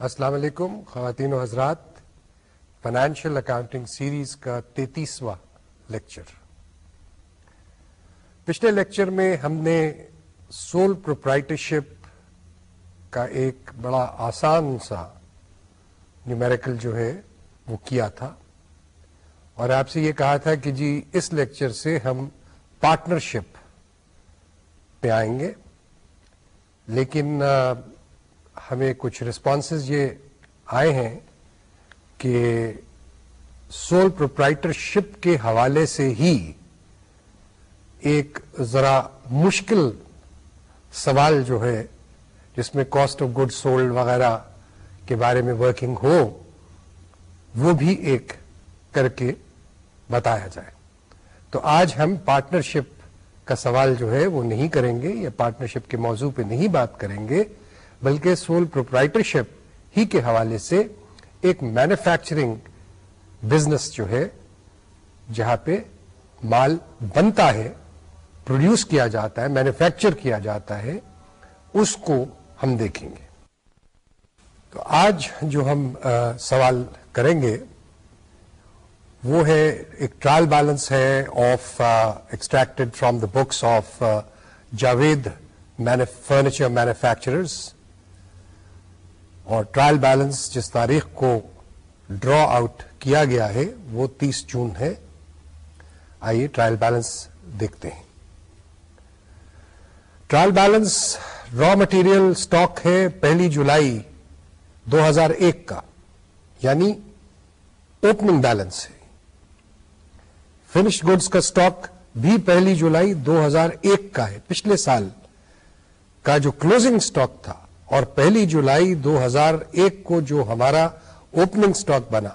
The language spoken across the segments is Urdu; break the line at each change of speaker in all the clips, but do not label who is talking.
السلام علیکم، خواتین و حضرات فائنینشیل اکاؤنٹنگ سیریز کا تینتیسواں لیکچر پچھلے لیکچر میں ہم نے سول پروپرائٹرشپ کا ایک بڑا آسان سا نیومیریکل جو ہے وہ کیا تھا اور آپ سے یہ کہا تھا کہ جی اس لیکچر سے ہم پارٹنرشپ پہ آئیں گے، لیکن ہمیں کچھ ریسپانسز یہ آئے ہیں کہ سول پروپرائٹرشپ کے حوالے سے ہی ایک ذرا مشکل سوال جو ہے، جس میں کاسٹ آف گڈ سولڈ وغیرہ کے بارے میں ورکنگ ہو، وہ بھی ایک کر کے بتایا جائے۔ تو آج ہم پارٹنرشپ کا سوال جو ہے، وہ نہیں کریں گے یا پارٹنرشپ کے موضوع پہ نہیں بات کریں گے۔ بلکہ سول پروپرائٹرشپ ہی کے حوالے سے ایک مینوفیکچرنگ بزنس جو ہے، جہاں پہ مال بنتا ہے پروڈیوس کیا جاتا ہے مینوفیکچر کیا جاتا ہے، اس کو ہم دیکھیں گے۔ تو آج جو ہم سوال کریں گے، وہ ہے ایک ٹرائل بیلنس ہے of extracted from the books of Javed furniture manufacturers اور ٹرائل بیلنس جس تاریخ کو ڈرا آؤٹ کیا گیا ہے، وہ تیس جون ہے۔ آئیے ٹرائل بیلنس دیکھتے ہیں۔ Trial balance raw material stock ہے پہلی جولائی دو ہزار ایک کا یعنی اوپننگ بیلنس ہے۔ فنشڈ گڈس کا سٹاک بھی پہلی جولائی دو ہزار ایک کا ہے۔ پچھلے سال کا جو کلوزنگ سٹاک تھا اور پہلی جولائی دو ہزار ایک کو جو ہمارا اوپننگ سٹاک بنا،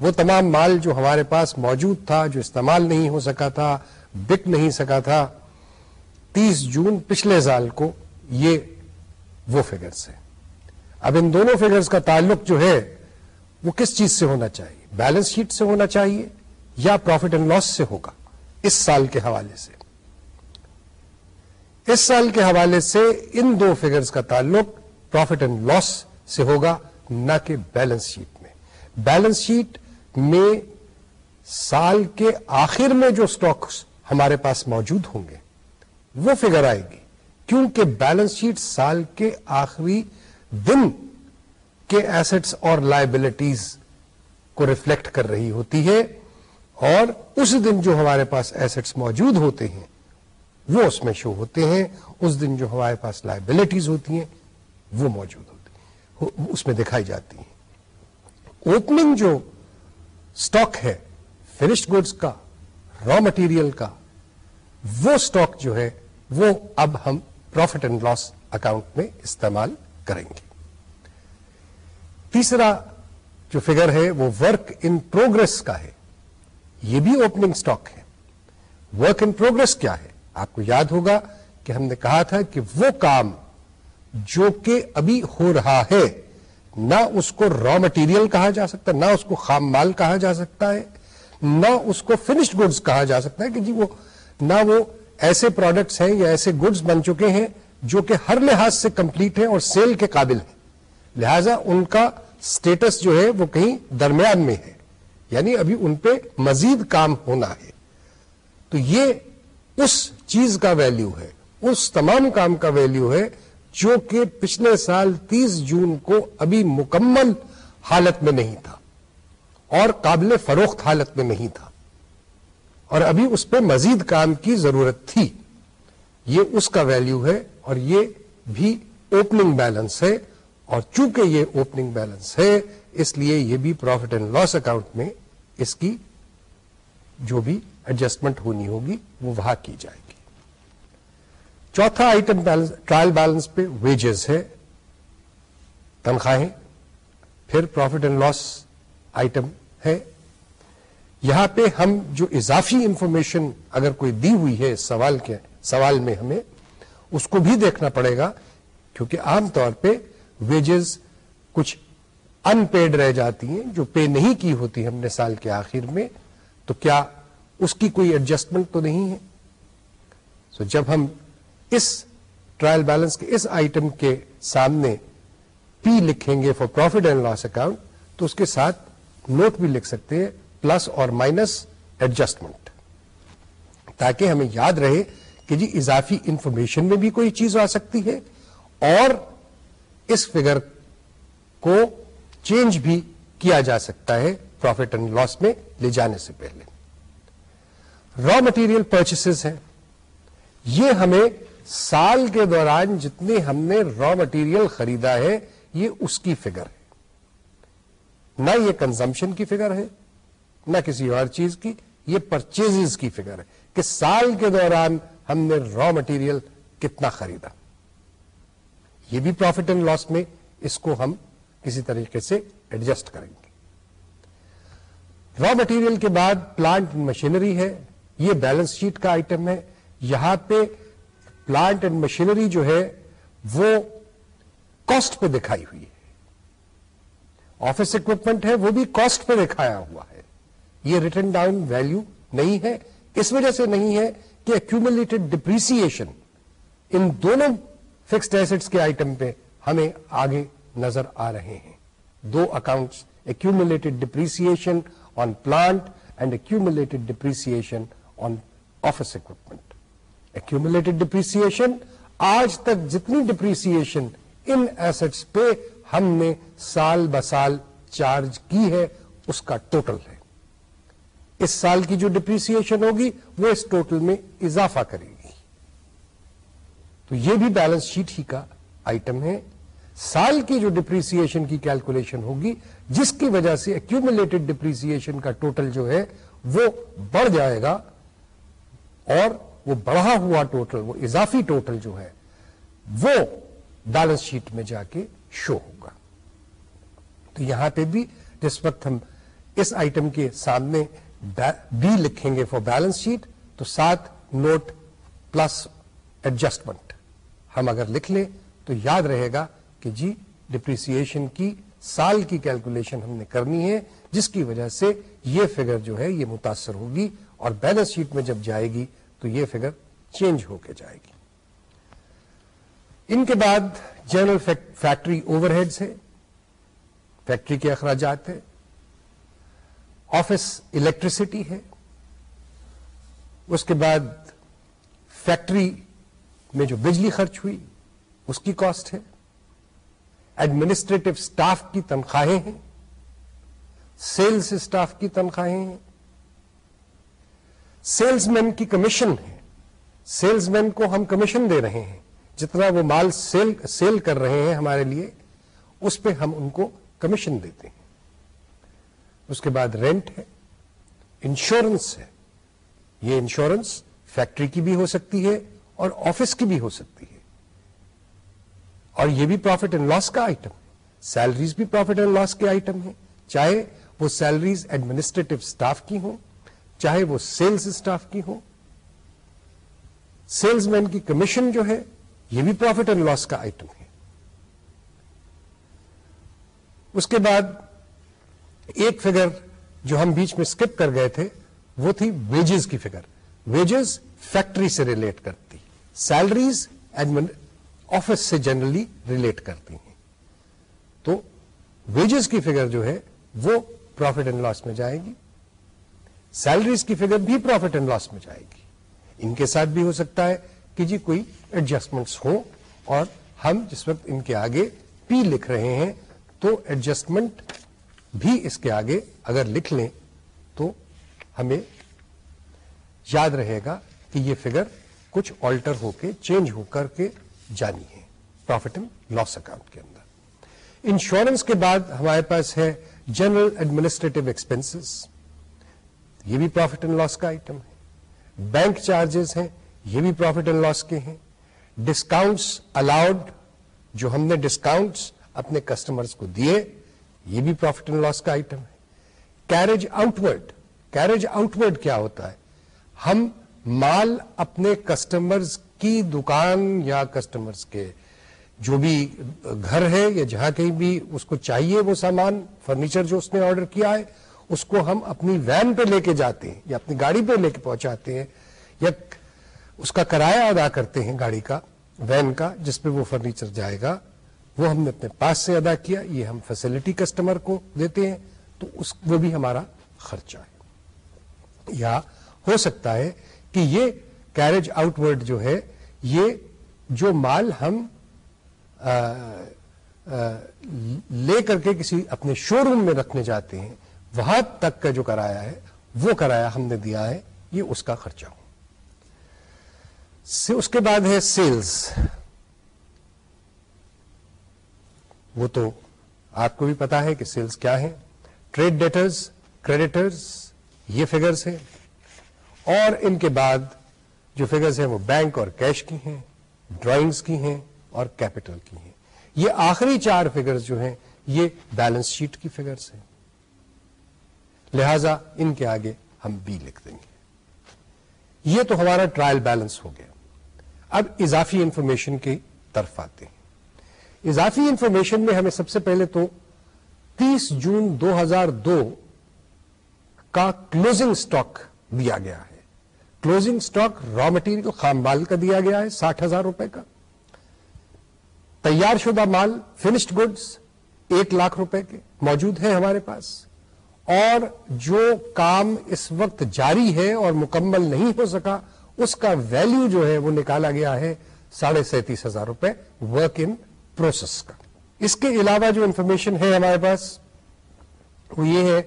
وہ تمام مال جو ہمارے پاس موجود تھا، جو استعمال نہیں ہو سکا تھا، بک نہیں سکا تھا، تیس جون پچھلے سال کو یہ وہ فگرس ہیں۔ اب ان دونوں فگرز کا تعلق جو ہے، وہ کس چیز سے ہونا چاہیے؟ بیلنس شیٹ سے ہونا چاہیے یا پروفٹ اینڈ لاس سے ہوگا؟ اس سال کے حوالے سے۔ اس سال کے حوالے سے ان دو فگرز کا تعلق پروفٹ اینڈ لاس سے ہوگا، نہ کہ بیلنس شیٹ میں۔ بیلنس شیٹ میں سال کے آخر میں جو سٹاکس ہمارے پاس موجود ہوں گے، وہ فگر آئے گی۔ کیونکہ بیلنس شیٹ سال کے آخری دن کے ایسٹس اور لائبلٹیز کو ریفلیکٹ کر رہی ہوتی ہے اور اس دن جو ہمارے پاس ایسٹس موجود ہوتے ہیں وہ اس میں شو ہوتے ہیں، اس دن جو ہمارے پاس لائبلٹیز ہوتی ہیں، وہ موجود ہوتی ہیں اس میں دکھائی جاتی ہیں۔ اوپننگ جو سٹاک ہے فنشڈ گڈس کا را مٹیریل کا، وہ سٹاک جو ہے، وہ اب ہم پروفٹ اینڈ لاس اکاؤنٹ میں استعمال کریں گے۔ تیسرا جو فگر ہے، وہ ورک ان پروگرس کا ہے۔ یہ بھی اوپننگ سٹاک ہے۔ ورک ان پروگرس کیا ہے؟ آپ کو یاد ہوگا کہ ہم نے کہا تھا کہ وہ کام جو کہ ابھی ہو رہا ہے، نہ اس کو را مٹیریل کہا جا سکتا، نہ اس کو خام مال کہا جا سکتا ہے، نہ اس کو فنشڈ گڈز کہا جا سکتا ہے کہ جی وہ، نہ وہ ایسے پروڈکٹس ہیں یا ایسے گڈز بن چکے ہیں جو کہ ہر لحاظ سے کمپلیٹ ہیں اور سیل کے قابل ہیں۔ لہذا ان کا سٹیٹس جو ہے وہ کہیں درمیان میں ہے۔ یعنی ابھی ان پہ مزید کام ہونا ہے۔ تو یہ اس چیز کا ویلیو ہے، اس تمام کام کا ویلیو ہے جو کہ پچھلے سال تیس جون کو ابھی مکمل حالت میں نہیں تھا اور قابل فروخت حالت میں نہیں تھا۔ اور ابھی اس پہ مزید کام کی ضرورت تھی۔ یہ اس کا ویلیو ہے اور یہ بھی اوپننگ بیلنس ہے اور چونکہ یہ اوپننگ بیلنس ہے، اس لیے یہ بھی پروفٹ اینڈ لاس اکاؤنٹ میں اس کی جو بھی ایڈجسٹمنٹ ہونی ہوگی وہ وہاں کی جائے۔ گی چوتھا آئٹم ٹرائل بیلنس پہ ویجز ہے تنخواہیں پھر پروفٹ اینڈ لاس آئٹم ہے۔ یہاں پہ ہم جو اضافی انفارمیشن اگر کوئی دی ہوئی ہے سوال کے سوال میں ہمیں اس کو بھی دیکھنا پڑے گا۔ کیونکہ عام طور پہ ویجز کچھ ان پیڈ رہ جاتی ہیں جو پے نہیں کی ہوتی ہم نے سال کے آخر میں۔ تو کیا اس کی کوئی ایڈجسٹمنٹ تو نہیں ہے؟ سو so, جب ہم اس ٹرائل بیلنس کے اس آئٹم کے سامنے پی لکھیں گے for profit and loss account تو اس کے ساتھ نوٹ بھی لکھ سکتے ہیں پلس اور مائنس ایڈجسٹمنٹ تاکہ ہمیں یاد رہے کہ جی اضافی انفارمیشن میں بھی کوئی چیز آ سکتی ہے، اور اس فگر کو چینج بھی کیا جا سکتا ہے پروفٹ اینڈ لاس میں لے جانے سے پہلے۔ را مٹیریل پرچیسز ہیں۔ یہ ہمیں سال کے دوران جتنے ہم نے را مٹیریل خریدا ہے، یہ اس کی فگر ہے۔ نہ یہ کنزمپشن کی فگر ہے، نہ کسی اور چیز کی، یہ پرچیز کی فگر ہے کہ سال کے دوران ہم نے را مٹیریل کتنا خریدا۔ یہ بھی پروفٹ اینڈ لاس میں اس کو ہم کسی طریقے سے ایڈجسٹ کریں گے۔ را مٹیریل کے بعد پلانٹ مشینری ہے، یہ بیلنس شیٹ کا آئٹم ہے۔ یہاں پہ پلانٹ اینڈ مشینری جو ہے وہ کاسٹ پہ دکھائی ہوئی ہے۔ آفس اکوپمنٹ ہے، وہ بھی کاسٹ پہ دکھایا ہوا ہے۔ یہ ریٹرن ڈاؤن ویلو نہیں ہے۔ اس وجہ سے نہیں ہے کہ ایکومولیٹڈ ڈپریسن ان دونوں فکسڈ ایسٹس کے آئٹم پہ ہمیں آگے نظر آ رہے ہیں۔ دو accounts accumulated depreciation on plant and accumulated depreciation on office equipment accumulated depreciation آج تک جتنی ڈپریسن ان ایسٹس پہ ہم نے سال ب سال چارج کی ہے، اس کا ٹوٹل ہے۔ اس سال کی جو ڈپریسن ہوگی، وہ اس ٹوٹل میں اضافہ کرے گی۔ تو یہ بھی بیلنس شیٹ ہی کا آئٹم ہے۔ سال کی جو ڈپریسن کی کیلکولیشن ہوگی، جس کی وجہ سے ایکومولیٹڈ ڈپریسن کا ٹوٹل جو ہے، وہ بڑھ جائے گا اور وہ بڑھا ہوا ٹوٹل، وہ اضافی ٹوٹل جو ہے، وہ بیلنس شیٹ میں جا کے شو ہوگا۔ تو یہاں پہ بھی جس وقت ہم اس آئٹم کے سامنے بی لکھیں گے فار بیلنس شیٹ تو ساتھ نوٹ پلس ایڈجسٹمنٹ ہم اگر لکھ لیں تو یاد رہے گا کہ جی ڈپریسن کی سال کی کیلکولیشن ہم نے کرنی ہے، جس کی وجہ سے یہ فگر جو ہے یہ متاثر ہوگی اور بیلنس شیٹ میں جب جائے گی تو یہ فگر چینج ہو کے جائے گی۔ ان کے بعد جنرل فیکٹری اوور ہیڈس ہے فیکٹری کے اخراجات ہے آفس الیکٹریسٹی ہے، اس کے بعد فیکٹری میں جو بجلی خرچ ہوئی، اس کی کاسٹ ہے، ایڈمنسٹریٹو اسٹاف کی تنخواہیں ہیں سیلس اسٹاف کی تنخواہیں ہیں سیلز مین کی کمیشن ہے۔ سیلز مین کو ہم کمیشن دے رہے ہیں۔ جتنا وہ مال سیل سیل کر رہے ہیں ہمارے لیے، اس پہ ہم ان کو کمیشن دیتے ہیں۔ اس کے بعد رینٹ ہے، انشورنس ہے۔ یہ انشورنس فیکٹری کی بھی ہو سکتی ہے اور آفس کی بھی ہو سکتی ہے۔ اور یہ بھی پروفٹ اینڈ لاس کا آئٹم ہے۔ سیلریز بھی پروفٹ اینڈ لاس کے آئٹم ہیں۔ چاہے وہ سیلریز ایڈمنسٹریٹو اسٹاف کی ہوں چاہے وہ سیلز اسٹاف کی ہوں سیلز مین کی کمیشن جو ہے، یہ بھی پروفٹ اینڈ لاس کا آئٹم ہے۔ اس کے بعد ایک فگر جو ہم بیچ میں اسکپ کر گئے تھے، وہ تھی ویجز کی فگر ویجز فیکٹری سے ریلیٹ کرتی سیلریز ایڈمن آفس سے جنرلی ریلیٹ کرتی ہیں۔ تو ویجز کی فگر جو ہے، وہ پروفٹ اینڈ لاس میں جائے گی۔ سیلریز کی فگر بھی پروفٹ اینڈ لاس میں جائے گی۔ ان کے ساتھ بھی ہو سکتا ہے کہ جی کوئی ایڈجسٹمنٹس ہو اور ہم جس وقت ان کے آگے پی لکھ رہے ہیں تو ایڈجسٹمنٹ بھی اس کے آگے اگر لکھ لیں تو ہمیں یاد رہے گا کہ یہ فگر کچھ آلٹر ہو کے چینج ہو کر کے جانی ہے پروفٹ اینڈ لاس اکاؤنٹ کے اندر۔ انشورنس کے بعد ہمارے پاس ہے جنرل ایڈمنسٹریٹو ایکسپینسز۔ یہ بھی پروفٹ اینڈ لاس کا آئٹم ہے۔ بینک چارجز ہیں، یہ بھی پروفٹ اینڈ لاس کے ہیں۔ ڈسکاؤنٹس الاؤڈ جو ہم نے ڈسکاؤنٹس اپنے کسٹمرز کو دیے، یہ بھی پروفٹ اینڈ لاس کا آئٹم ہے۔ Carriage outward carriage outward کیا ہوتا ہے؟ ہم مال اپنے کسٹمرز کی دکان یا کسٹمرز کے جو بھی گھر ہے یا جہاں کہیں بھی اس کو چاہیے وہ سامان فرنیچر جو اس نے آرڈر کیا ہے اس کو ہم اپنی وین پہ لے کے جاتے ہیں یا اپنی گاڑی پہ لے کے پہنچاتے ہیں یا اس کا کرایہ ادا کرتے ہیں گاڑی کا وین کا جس پہ وہ فرنیچر جائے گا وہ ہم نے اپنے پاس سے ادا کیا یہ ہم فیسلٹی کسٹمر کو دیتے ہیں تو اس وہ بھی ہمارا خرچہ ہے۔ یا ہو سکتا ہے کہ یہ کیریج آؤٹ ورڈ جو ہے یہ جو مال ہم آ, آ, لے کر کے کسی اپنے شو روم میں رکھنے جاتے ہیں وہاں تک کا جو کرایہ ہے، وہ کرایہ ہم نے دیا ہے، یہ اس کا خرچہ ہو۔ اس کے بعد ہے سیلز۔ وہ تو آپ کو بھی پتا ہے کہ سیلز کیا ہے ٹریڈ ڈیٹرز، کریڈیٹرز، یہ فگرز ہیں۔ اور ان کے بعد جو فگرز ہیں، وہ بینک اور کیش کی ہیں ڈرائنگز کی ہیں اور کیپٹل کی ہیں۔ یہ آخری چار فگرز جو ہیں، یہ بیلنس شیٹ کی فگرز ہیں۔ لہذا ان کے آگے ہم بی لکھ دیں گے۔ یہ تو ہمارا ٹرائل بیلنس ہو گیا۔ اب اضافی انفارمیشن کی طرف آتے ہیں۔ اضافی انفارمیشن میں ہمیں سب سے پہلے تو تیس جون دو ہزار دو کا کلوزنگ سٹاک دیا گیا ہے۔ کلوزنگ سٹاک را مٹیریل خام مال کا دیا گیا ہے ساٹھ ہزار روپے کا۔ تیار شدہ مال فنشڈ گڈس ایک لاکھ روپے کے موجود ہیں ہمارے پاس۔ اور جو کام اس وقت جاری ہے اور مکمل نہیں ہو سکا، اس کا ویلیو جو ہے وہ نکالا گیا ہے ساڑھے سینتیس ہزار روپے ورک ان پروسیس کا۔ اس کے علاوہ جو انفارمیشن ہے ہمارے پاس، وہ یہ ہے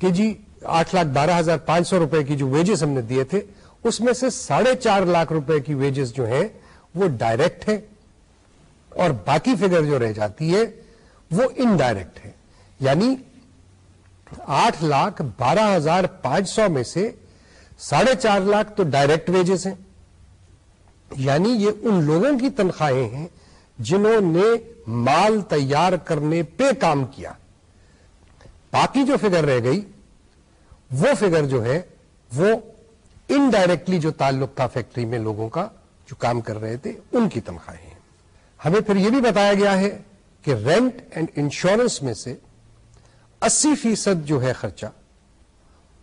کہ جی آٹھ لاکھ بارہ ہزار پانچ سو روپئے کی جو ویجز ہم نے دیے تھے، اس میں سے ساڑھے چار لاکھ روپے کی ویجز جو ہیں وہ ڈائریکٹ ہے اور باقی فگر جو رہ جاتی ہے وہ انڈائریکٹ ہے یعنی آٹھ لاکھ بارہ ہزار پانچ سو میں سے ساڑھے چار لاکھ تو ڈائریکٹ ویجز ہیں۔ یعنی یہ ان لوگوں کی تنخواہیں ہیں جنہوں نے مال تیار کرنے پہ کام کیا۔ باقی جو فگر رہ گئی، وہ فگر جو ہے، وہ انڈائریکٹلی جو تعلق تھا فیکٹری میں لوگوں کا، جو کام کر رہے تھے، ان کی تنخواہیں ہمیں پھر یہ بھی بتایا گیا ہے کہ رینٹ اینڈ انشورنس میں سے اسی فیصد جو ہے خرچہ،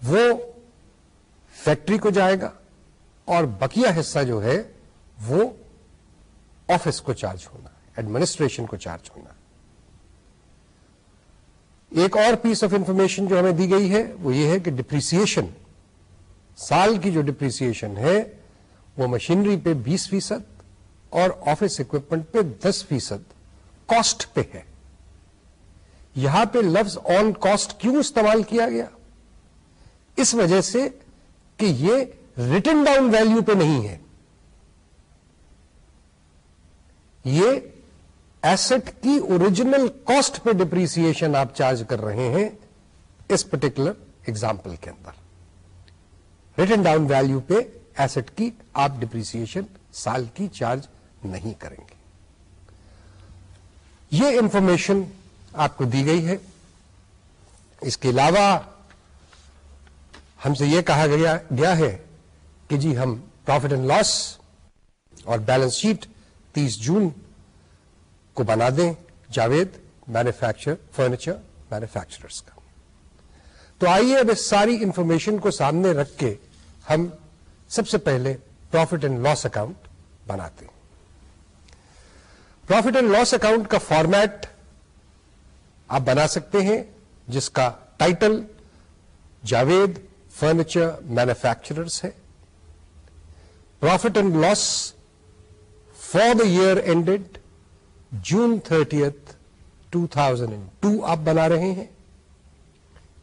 وہ فیکٹری کو جائے گا اور بقیہ حصہ جو ہے وہ آفس کو چارج ہونا ایڈمنسٹریشن کو چارج ہونا ایک اور پیس آف انفارمیشن جو ہمیں دی گئی ہے، وہ یہ ہے کہ ڈپریسن سال کی جو ڈپریسن ہے، وہ مشینری پہ بیس فیصد اور آفس اکوپمنٹ پہ دس فیصد کاسٹ پہ ہے۔ یہاں پہ لفظ آن کاسٹ کیوں استعمال کیا گیا؟ اس وجہ سے کہ یہ ریٹن ڈاؤن ویلو پہ نہیں ہے۔ یہ ایسٹ کی اوریجنل کاسٹ پہ ڈپریسن آپ چارج کر رہے ہیں اس پرٹیکولر ایگزامپل کے اندر۔ ریٹن ڈاؤن ویلو پہ ایسٹ کی آپ ڈپریسن سال کی چارج نہیں کریں گے۔ یہ انفارمیشن آپ کو دی گئی ہے۔ اس کے علاوہ ہم سے یہ کہا گیا گیا ہے کہ جی ہم پروفٹ اینڈ لاس اور بیلنس شیٹ تیس جون کو بنا دیں جاوید مینوفیکچر فرنیچر مینوفیکچررس کا۔ تو آئیے اب اس ساری انفارمیشن کو سامنے رکھ کے ہم سب سے پہلے پروفٹ اینڈ لاس اکاؤنٹ بناتے ہیں۔ پروفٹ اینڈ لاس اکاؤنٹ کا فارمیٹ آپ بنا سکتے ہیں جس کا ٹائٹل جاوید فرنیچر مینوفیکچررس ہے۔ Profit and loss for the year ended June thirtieth two thousand and two آپ بنا رہے ہیں۔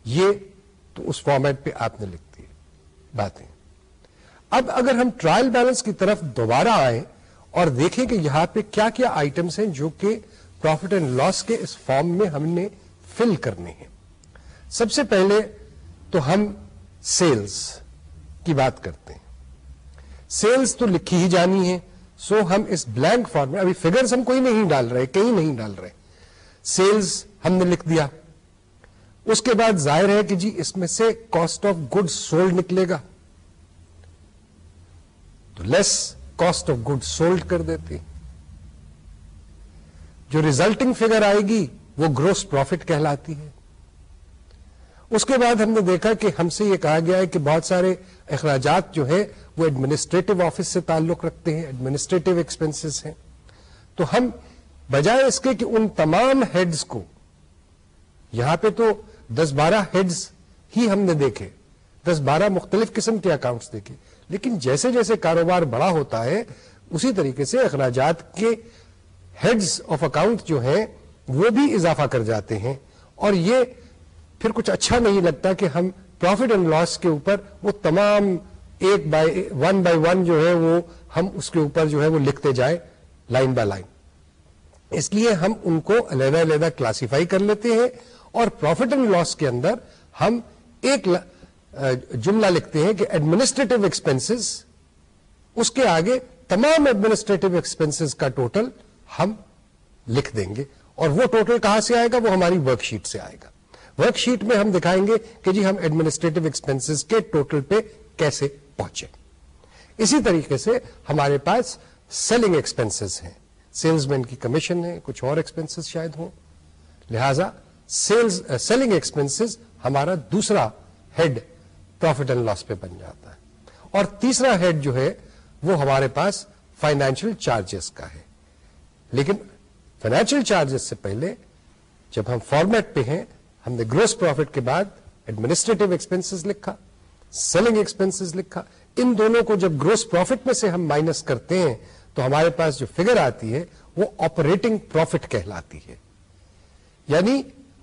یہ تو اس فارمیٹ پہ آپ نے لکھ دی باتیں۔ اب اگر ہم ٹرائل بیلنس کی طرف دوبارہ آئیں اور دیکھیں کہ یہاں پہ کیا کیا آئٹمس ہیں جو کہ پروفٹ اینڈ لاس کے اس فارم میں ہم نے فل کرنے ہیں۔ سب سے پہلے تو ہم سیلز کی بات کرتے ہیں۔ سیلز تو لکھی ہی جانی ہے، سو ہم اس بلینک فارم میں، ابھی فگرز ہم کوئی نہیں ڈال رہے، کہیں نہیں ڈال رہے۔ سیلز ہم نے لکھ دیا۔ اس کے بعد ظاہر ہے کہ جی اس میں سے کاسٹ آف گڈ سولڈ نکلے گا۔ تو less cost of good sold کر دیتے۔ جو ریزلٹنگ فگر آئے گی، وہ گروس پروفٹ کہلاتی ہے۔ اس کے بعد ہم نے دیکھا کہ ہم سے یہ کہا گیا ہے کہ بہت سارے اخراجات جو ہے وہ ایڈمنسٹریٹو آفس سے تعلق رکھتے ہیں ایڈمنسٹریٹو ایکسپنسز ہیں۔ تو ہم بجائے اس کے کہ ان تمام ہیڈز کو، یہاں پہ تو دس بارہ ہیڈز ہی ہم نے دیکھے۔ دس بارہ مختلف قسم کے اکاؤنٹس دیکھے۔ لیکن جیسے جیسے کاروبار بڑا ہوتا ہے، اسی طریقے سے اخراجات کے ہیڈز آف اکاؤنٹ جو ہیں، وہ بھی اضافہ کر جاتے ہیں اور یہ پھر کچھ اچھا نہیں لگتا کہ ہم پروفٹ اینڈ لاس کے اوپر وہ تمام ایک بائی ون بائی ون جو ہے وہ ہم اس کے اوپر جو ہے وہ لکھتے جائیں لائن بائی لائن اس لیے ہم ان کو علیحدہ علیحدہ کلاسیفائی کر لیتے ہیں اور پروفٹ اینڈ لاس کے اندر ہم ایک جملہ لکھتے ہیں کہ ایڈمنسٹریٹو ایکسپینسز اس کے آگے تمام ایڈمنسٹریٹو ایکسپینسز کا ٹوٹل ہم لکھ دیں گے اور وہ ٹوٹل کہاں سے آئے گا؟ وہ ہماری ورک شیٹ سے آئے گا۔ ورک شیٹ میں ہم دکھائیں گے کہ جی ہم ایڈمنسٹریٹو ایکسپینسز کے ٹوٹل پہ کیسے پہنچے۔ اسی طریقے سے ہمارے پاس سیلنگ ایکسپینسز ہیں۔ سیلز مین کی کمیشن ہے، کچھ اور ایکسپینسز شاید ہوں۔ لہذا سیلز سیلنگ ایکسپینسز ہمارا دوسرا ہیڈ پروفٹ اینڈ لاس پہ بن جاتا ہے۔ اور تیسرا ہیڈ جو ہے، وہ ہمارے پاس فائنینشیل چارجز کا ہے۔ لیکن فائنینشیل چارجز سے پہلے جب ہم فارمیٹ پہ ہیں، ہم نے گروس پروفٹ کے بعد ایڈمنسٹریٹو ایکسپینسز لکھا سیلنگ ایکسپینسز لکھا۔ ان دونوں کو جب گروس پروفٹ میں سے ہم مائنس کرتے ہیں، تو ہمارے پاس جو فگر آتی ہے، وہ آپریٹنگ پروفٹ کہلاتی ہے۔ یعنی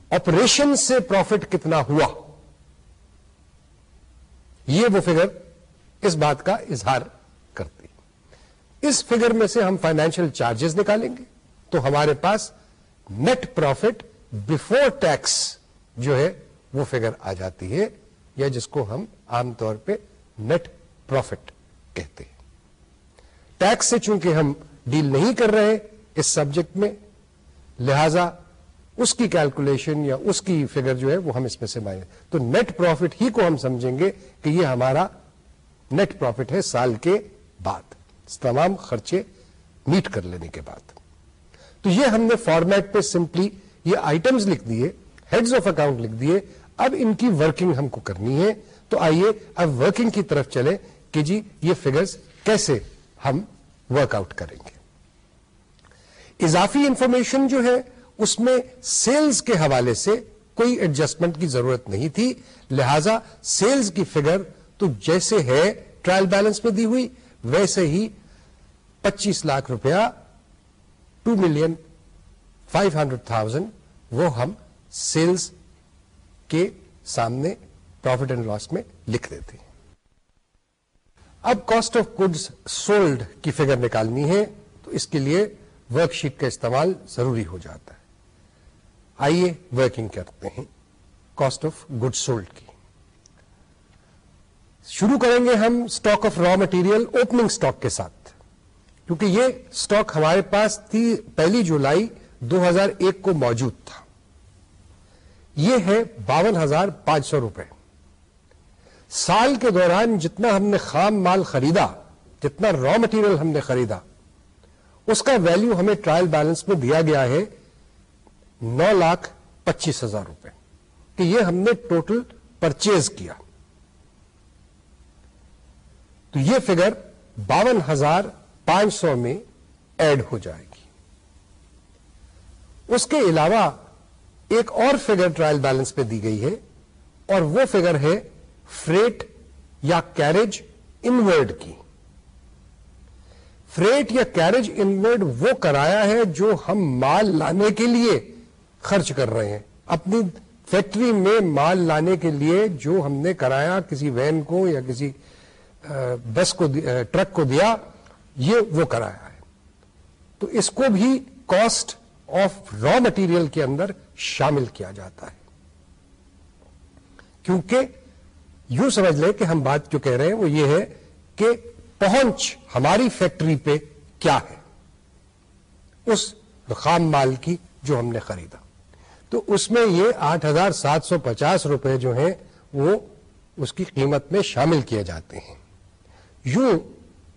آپریشن سے پروفٹ کتنا ہوا؟ یہ وہ فگر اس بات کا اظہار اس فگر میں سے ہم فائنینشیل چارجز نکالیں گے۔ تو ہمارے پاس نیٹ پروفٹ بفور ٹیکس جو ہے وہ فگر آ جاتی ہے، یا جس کو ہم عام طور پہ نیٹ پروفٹ کہتے ہیں۔ ٹیکس سے چونکہ ہم ڈیل نہیں کر رہے اس سبجیکٹ میں، لہذا اس کی کیلکولیشن یا اس کی فگر جو ہے وہ ہم اس میں سے مائنس تو نیٹ پروفٹ ہی کو ہم سمجھیں گے کہ یہ ہمارا نیٹ پروفٹ ہے سال کے بعد۔ تمام خرچے میٹ کر لینے کے بعد۔ تو یہ ہم نے فارمیٹ پہ سمپلی یہ آئٹمس لکھ دیے ہیڈز آف اکاؤنٹ لکھ دیے۔ اب ان کی ورکنگ ہم کو کرنی ہے۔ تو آئیے اب ورکنگ کی طرف چلے کہ جی یہ فگرز کیسے ہم ورک آؤٹ کریں گے۔ اضافی انفارمیشن جو ہے، اس میں سیلز کے حوالے سے کوئی ایڈجسٹمنٹ کی ضرورت نہیں تھی۔ لہذا سیلز کی فگر تو جیسے ہے ٹرائل بیلنس میں دی ہوئی۔ ویسے ہی پچیس لاکھ روپیہ two million five hundred thousand وہ ہم سیلز کے سامنے پروفٹ اینڈ لاس میں لکھ دیتے ہیں۔ اب کاسٹ آف گڈس سولڈ کی فگر نکالنی ہے تو اس کے لیے ورک شیٹ کا استعمال ضروری ہو جاتا ہے۔ آئیے ورکنگ کرتے ہیں۔ کاسٹ آف گڈ سولڈ کی۔ شروع کریں گے ہم stock of raw material opening stock کے ساتھ۔ کیونکہ یہ اسٹاک ہمارے پاس تھی پہلی جولائی دو ہزار ایک کو موجود تھا۔ یہ ہے باون ہزار پانچ سو روپے۔ سال کے دوران جتنا ہم نے خام مال خریدا، جتنا را مٹیریل ہم نے خریدا، اس کا ویلو ہمیں ٹرائل بیلنس میں دیا گیا ہے نو لاکھ پچیس ہزار روپے۔ کہ یہ ہم نے ٹوٹل پرچیز کیا۔ تو یہ فگر باون ہزار پانچ سو میں ایڈ ہو جائے گی۔ اس کے علاوہ ایک اور فگر ٹرائل بیلنس پہ دی گئی ہے اور وہ فگر ہے فریٹ یا کیریج انورڈ کی۔ فریٹ یا کیریج انورڈ وہ کرایا ہے جو ہم مال لانے کے لیے خرچ کر رہے ہیں۔ اپنی فیکٹری میں مال لانے کے لیے جو ہم نے کرایا کسی وین کو یا کسی بس کو ٹرک کو دیا، یہ وہ کرایا ہے۔ تو اس کو بھی کاسٹ آف را مٹیریل کے اندر شامل کیا جاتا ہے۔ کیونکہ یوں سمجھ لیں کہ ہم بات جو کہہ رہے ہیں وہ یہ ہے کہ پہنچ ہماری فیکٹری پہ کیا ہے؟ اس خام مال کی جو ہم نے خریدا۔ تو اس میں یہ آٹھ ہزار سات سو پچاس روپے جو ہیں وہ اس کی قیمت میں شامل کیے جاتے ہیں۔ یوں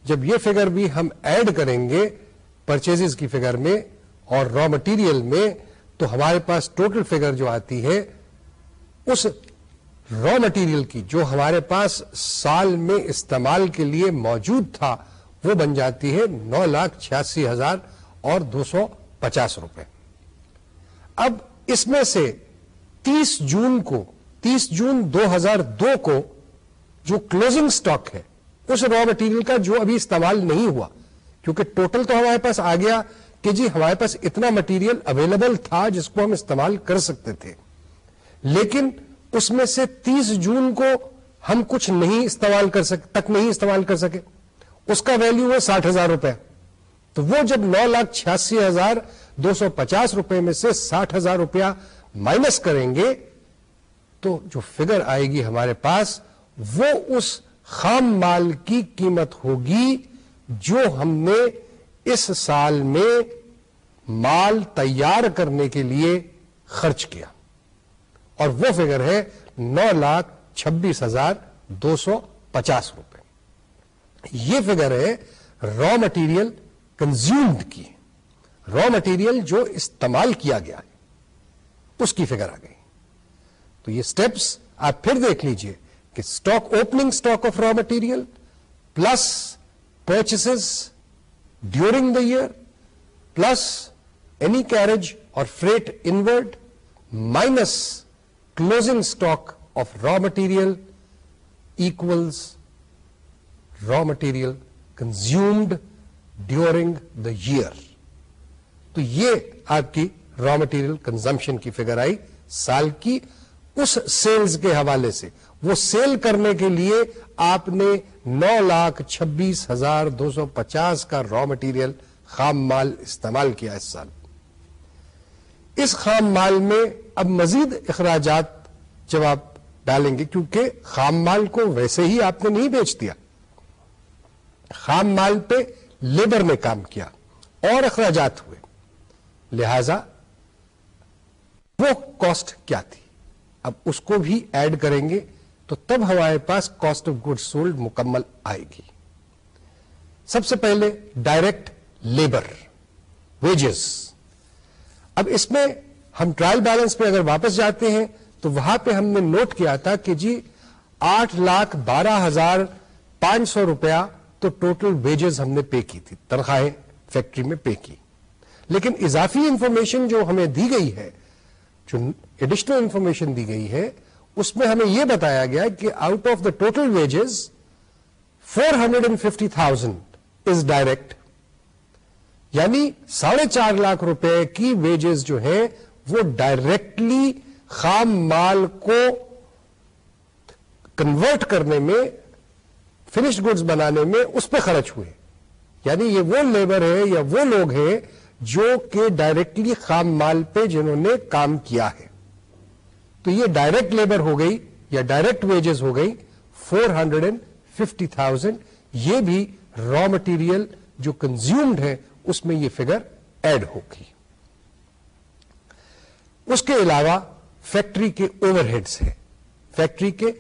جب یہ فگر بھی ہم ایڈ کریں گے پرچیز کی فگر میں اور را مٹیریل میں، تو ہمارے پاس ٹوٹل فگر جو آتی ہے، اس را مٹیریل کی جو ہمارے پاس سال میں استعمال کے لیے موجود تھا، وہ بن جاتی ہے نو لاکھ چھیاسی ہزار اور دو سو پچاس روپے۔ اب اس میں سے تیس جون کو، تیس جون دو ہزار دو کو جو کلوزنگ سٹاک ہے اس را مٹیریل کا جو ابھی استعمال نہیں ہوا، کیونکہ ٹوٹل تو ہمارے پاس آ گیا کہ جی ہمارے پاس اتنا مٹیریل اویلیبل تھا جس کو ہم استعمال کر سکتے تھے۔ لیکن اس میں سے تیس جون کو ہم کچھ نہیں استعمال کر سکے تک نہیں استعمال کر سکے۔ اس کا ویلیو ہے ساٹھ ہزار روپے۔ تو وہ جب نو لاکھ چھیاسی ہزار دو سو پچاس روپے میں سے ساٹھ ہزار روپیہ مائنس کریں گے، تو جو فگر آئے گی ہمارے پاس، وہ اس خام مال کی قیمت ہوگی جو ہم نے اس سال میں مال تیار کرنے کے لیے خرچ کیا۔ اور وہ فگر ہے نو لاکھ چھبیس ہزار دو سو پچاس روپے۔ یہ فگر ہے را مٹیریل کنزیومڈ کی۔ را مٹیریل جو استعمال کیا گیا ہے، اس کی فگر آ گئی۔ تو یہ سٹیپس آپ پھر دیکھ لیجیے۔ کہ stock opening stock of raw material plus purchases during the year plus any carriage اور freight inward minus closing stock of raw material equals raw material consumed during the year تو یہ آپ کی را مٹیریل کنزمپشن کی فگر آئی سال کی اس سیلز کے حوالے سے۔ وہ سیل کرنے کے لیے آپ نے نو لاکھ چھبیس ہزار دو سو پچاس کا را مٹیریل خام مال استعمال کیا اس سال۔ اس خام مال میں اب مزید اخراجات جب آپ ڈالیں گے کیونکہ خام مال کو ویسے ہی آپ نے نہیں بیچ دیا۔ خام مال پہ لیبر نے کام کیا، اور اخراجات ہوئے۔ لہذا وہ کاسٹ کیا تھی؟ اب اس کو بھی ایڈ کریں گے۔ تو تب ہمارے پاس کاسٹ آف گڈ سولڈ مکمل آئے گی۔ سب سے پہلے ڈائریکٹ لیبر ویجز اب اس میں ہم ٹرائل بیلنس پہ اگر واپس جاتے ہیں تو وہاں پہ ہم نے نوٹ کیا تھا کہ جی آٹھ لاکھ بارہ ہزار پانچ سو روپیہ تو ٹوٹل ویجز ہم نے پے کی تھی، تنخواہیں فیکٹری میں پے کی۔ لیکن اضافی انفارمیشن جو ہمیں دی گئی ہے، جو ایڈیشنل انفارمیشن دی گئی ہے اس میں ہمیں یہ بتایا گیا کہ out of the total wages four hundred and fifty thousand is direct یعنی ساڑھے چار لاکھ روپے کی ویجز جو ہے وہ ڈائریکٹلی خام مال کو کنورٹ کرنے میں فنشڈ گڈز بنانے میں اس پہ خرچ ہوئے. یعنی یہ وہ لیبر ہے یا وہ لوگ ہیں جو کہ ڈائریکٹلی خام مال پہ جنہوں نے کام کیا ہے. تو یہ ڈائریکٹ لیبر ہو گئی یا ڈائریکٹ ویجز ہو گئی four hundred and fifty thousand یہ بھی را مٹیریل جو کنزیومڈ ہے، اس میں یہ فگر ایڈ ہوگی. اس کے علاوہ فیکٹری کے اوور ہیڈس ہیں. فیکٹری کے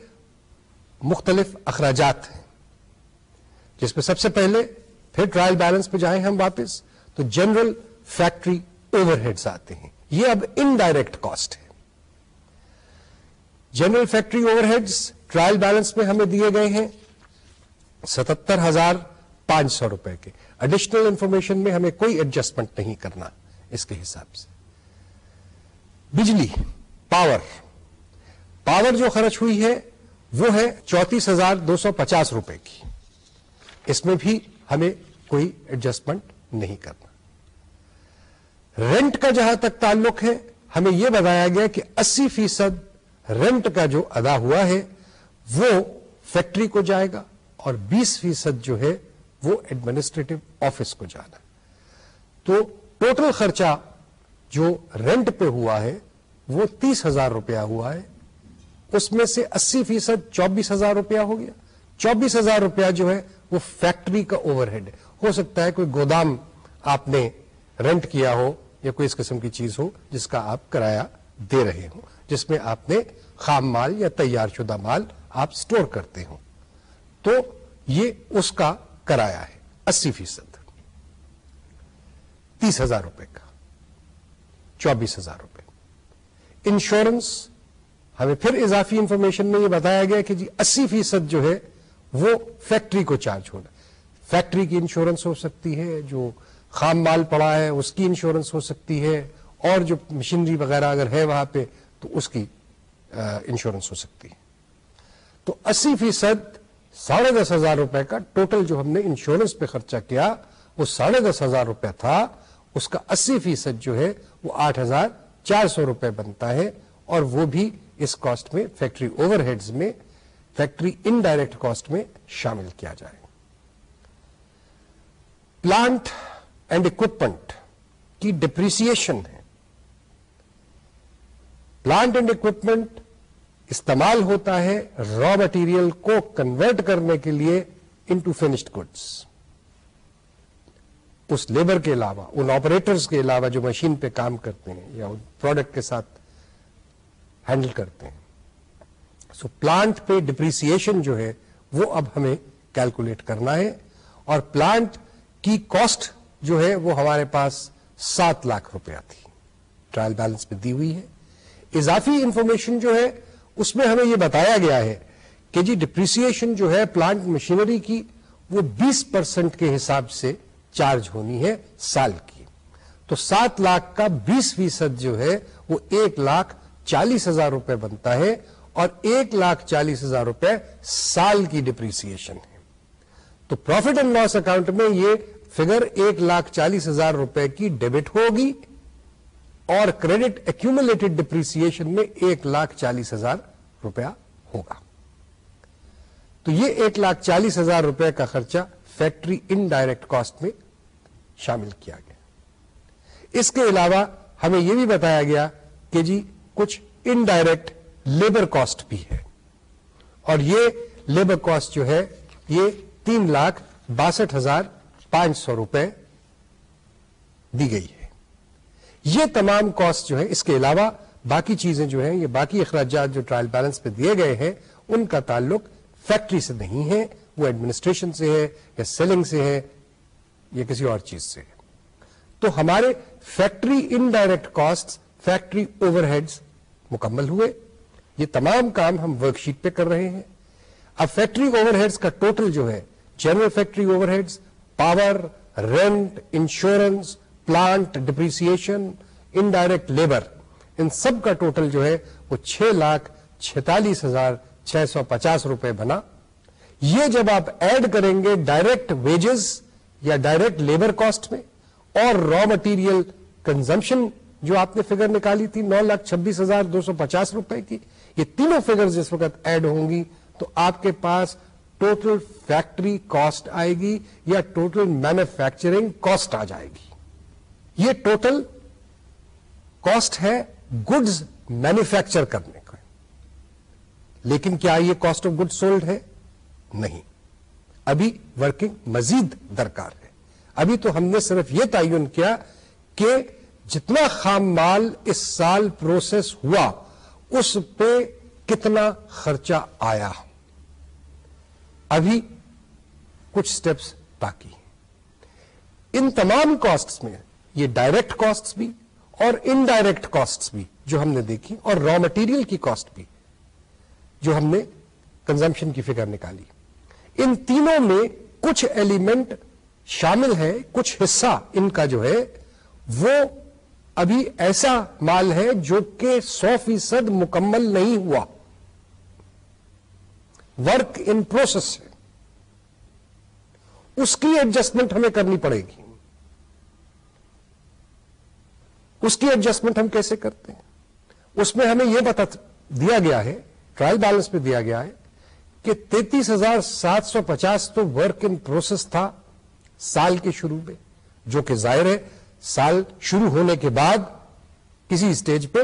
مختلف اخراجات ہیں. جس میں سب سے پہلے پھر ٹرائل بیلنس پہ جائیں ہم واپس، تو جنرل فیکٹری اوور ہیڈس آتے ہیں. یہ اب انڈائریکٹ کاسٹ ہے. General factory overheads trial balance میں ہمیں دیے گئے ہیں ستہتر ہزار پانچ سو روپے کے۔ اڈیشنل انفارمیشن میں ہمیں کوئی ایڈجسٹمنٹ نہیں کرنا اس کے حساب سے۔ بجلی پاور پاور جو خرچ ہوئی ہے وہ ہے چونتیس ہزار دو سو پچاس روپے کی۔ اس میں بھی ہمیں کوئی ایڈجسٹمنٹ نہیں کرنا۔ رینٹ کا جہاں تک تعلق ہے، ہمیں یہ بتایا گیا کہ اسی فیصد رینٹ کا جو ادا ہوا ہے، وہ فیکٹری کو جائے گا اور بیس فیصد جو ہے، وہ ایڈمنسٹریٹو آفس کو جانا تو ٹوٹل خرچہ جو رینٹ پہ ہوا ہے، وہ تیس ہزار روپیہ ہوا ہے۔ اس میں سے اسی فیصد چوبیس ہزار روپیہ ہو گیا۔ چوبیس ہزار روپیہ جو ہے، وہ فیکٹری کا اوور ہیڈ ہے۔ ہو سکتا ہے کوئی گودام آپ نے رینٹ کیا ہو یا کوئی اس قسم کی چیز ہو، جس کا آپ کرایہ دے رہے ہوں۔ جس میں آپ نے خام مال یا تیار شدہ مال آپ سٹور کرتے ہوں۔ تو یہ اس کا کرایہ ہے، اسی فیصد۔ تیس ہزار روپے کا، چوبیس ہزار روپے۔ انشورنس، ہمیں پھر اضافی انفارمیشن میں یہ بتایا گیا کہ جی اسی فیصد جو ہے وہ فیکٹری کو چارج ہونا۔ فیکٹری کی انشورنس ہو سکتی ہے، جو خام مال پڑا ہے اس کی انشورنس ہو سکتی ہے، اور جو مشینری وغیرہ اگر ہے وہاں پہ تو اس کی انشورنس ہو سکتی ہے۔ تو اسی فیصد ساڑھے دس ہزار روپے کا ٹوٹل جو ہم نے انشورنس پہ خرچہ کیا، وہ ساڑھے دس ہزار روپے تھا۔ اس کا اسی فیصد جو ہے، وہ آٹھ ہزار چار سو روپے بنتا ہے۔ اور وہ بھی اس کاسٹ میں فیکٹری اوور ہیڈز میں فیکٹری انڈائریکٹ کاسٹ میں شامل کیا جائے۔ پلانٹ اینڈ اکوپمنٹ کی ڈپریسیشن ہے۔ پلانٹ اینڈ اکوپمنٹ استعمال ہوتا ہے را مٹیریل کو کنورٹ کرنے کے لیے انٹو فنشڈ گڈس اس لیبر کے علاوہ، ان آپریٹرز کے علاوہ جو مشین پہ کام کرتے ہیں یا ان پروڈکٹ کے ساتھ ہینڈل کرتے ہیں. سو پلانٹ پہ ڈپریسیشن جو ہے، وہ اب ہمیں کیلکولیٹ کرنا ہے اور پلانٹ کی کاسٹ جو ہے، وہ ہمارے پاس سات لاکھ روپیہ تھی. ٹرائل بیلنس میں دی ہوئی ہے۔ اضافی انفارمیشن جو ہے، اس میں ہمیں یہ بتایا گیا ہے کہ جی ڈپریسیشن جو ہے پلانٹ مشینری کی وہ بیس پرسینٹ کے حساب سے چارج ہونی ہے سال کی۔ تو سات لاکھ کا بیس فیصد جو ہے، وہ ایک لاکھ چالیس ہزار روپے بنتا ہے اور ایک لاکھ چالیس ہزار روپے سال کی ڈپریسیشن ہے۔ تو پروفٹ اینڈ لاس اکاؤنٹ میں یہ فگر ایک لاکھ چالیس ہزار روپے کی ڈیبٹ ہوگی۔ اور کریڈٹ ایکومولیٹڈ ڈپریسن میں ایک لاکھ چالیس ہزار روپیہ ہوگا۔ تو یہ ایک لاکھ چالیس ہزار روپے کا خرچہ فیکٹری ان ڈائریکٹ کاسٹ میں شامل کیا گیا۔ اس کے علاوہ ہمیں یہ بھی بتایا گیا کہ جی کچھ ان ڈائریکٹ لیبر کاسٹ بھی ہے۔ اور یہ لیبر کاسٹ جو ہے یہ تین لاکھ باسٹھ ہزار پانچ سو روپے دی گئی ہے۔ یہ تمام کاسٹ جو ہے اس کے علاوہ باقی چیزیں جو ہیں، یہ باقی اخراجات جو ٹرائل بیلنس پہ دیے گئے ہیں، ان کا تعلق فیکٹری سے نہیں ہے، وہ ایڈمنسٹریشن سے ہے یا سیلنگ سے ہے، یا کسی اور چیز سے ہے۔ تو ہمارے factory indirect cost factory overheads مکمل ہوئے۔ یہ تمام کام ہم ورک شیٹ پہ کر رہے ہیں۔ اب فیکٹری اوور ہیڈس کا ٹوٹل جو ہے general factory overheads power rent insurance plant depreciation indirect labour, ان سب کا ٹوٹل جو ہے وہ چھ لاکھ چھتالیس ہزار چھ سو پچاس روپے بنا۔ یہ جب آپ ایڈ کریں گے ڈائریکٹ ویجز یا ڈائریکٹ لیبر کاسٹ میں اور را مٹیریل کنزمپشن جو آپ نے فگر نکالی تھی نو لاکھ چھبیس ہزار دو سو پچاس روپے کی، یہ تینوں فگر جس وقت ایڈ ہوں گی تو آپ کے پاس ٹوٹل فیکٹری کاسٹ آئے گی یا ٹوٹل مینوفیکچرنگ کاسٹ آ جائے گی۔ یہ ٹوٹل کاسٹ ہے گڈز مینوفیکچر کرنے کا۔ لیکن کیا یہ کاسٹ آف گڈ سولڈ ہے؟ نہیں۔ ابھی ورکنگ مزید درکار ہے۔ ابھی تو ہم نے صرف یہ تعین کیا کہ جتنا خام مال اس سال پروسیس ہوا، اس پہ کتنا خرچہ آیا۔ ابھی کچھ سٹیپس باقی ان تمام کاسٹ میں یہ ڈائریکٹ کاسٹ بھی اور انڈائریکٹ کاسٹ بھی جو ہم نے دیکھی اور را مٹیریل کی کاسٹ بھی جو ہم نے کنزمپشن کی فگر نکالی۔ ان تینوں میں کچھ ایلیمنٹ شامل ہے کچھ حصہ ان کا جو ہے، وہ ابھی ایسا مال ہے جو کہ سو فیصد مکمل نہیں ہوا۔ ورک ان پروسیس ہے۔ اس کی ایڈجسٹمنٹ ہمیں کرنی پڑے گی۔ اس کی ایڈجسٹمنٹ ہم کیسے کرتے ہیں؟ اس میں ہمیں یہ بتا دیا گیا ہے ٹرائل بیلنس پہ دیا گیا ہے کہ تینتیس ہزار سات سو پچاس تو ورک ان پروسیس تھا سال کے شروع میں، جو کہ ظاہر ہے سال شروع ہونے کے بعد کسی اسٹیج پہ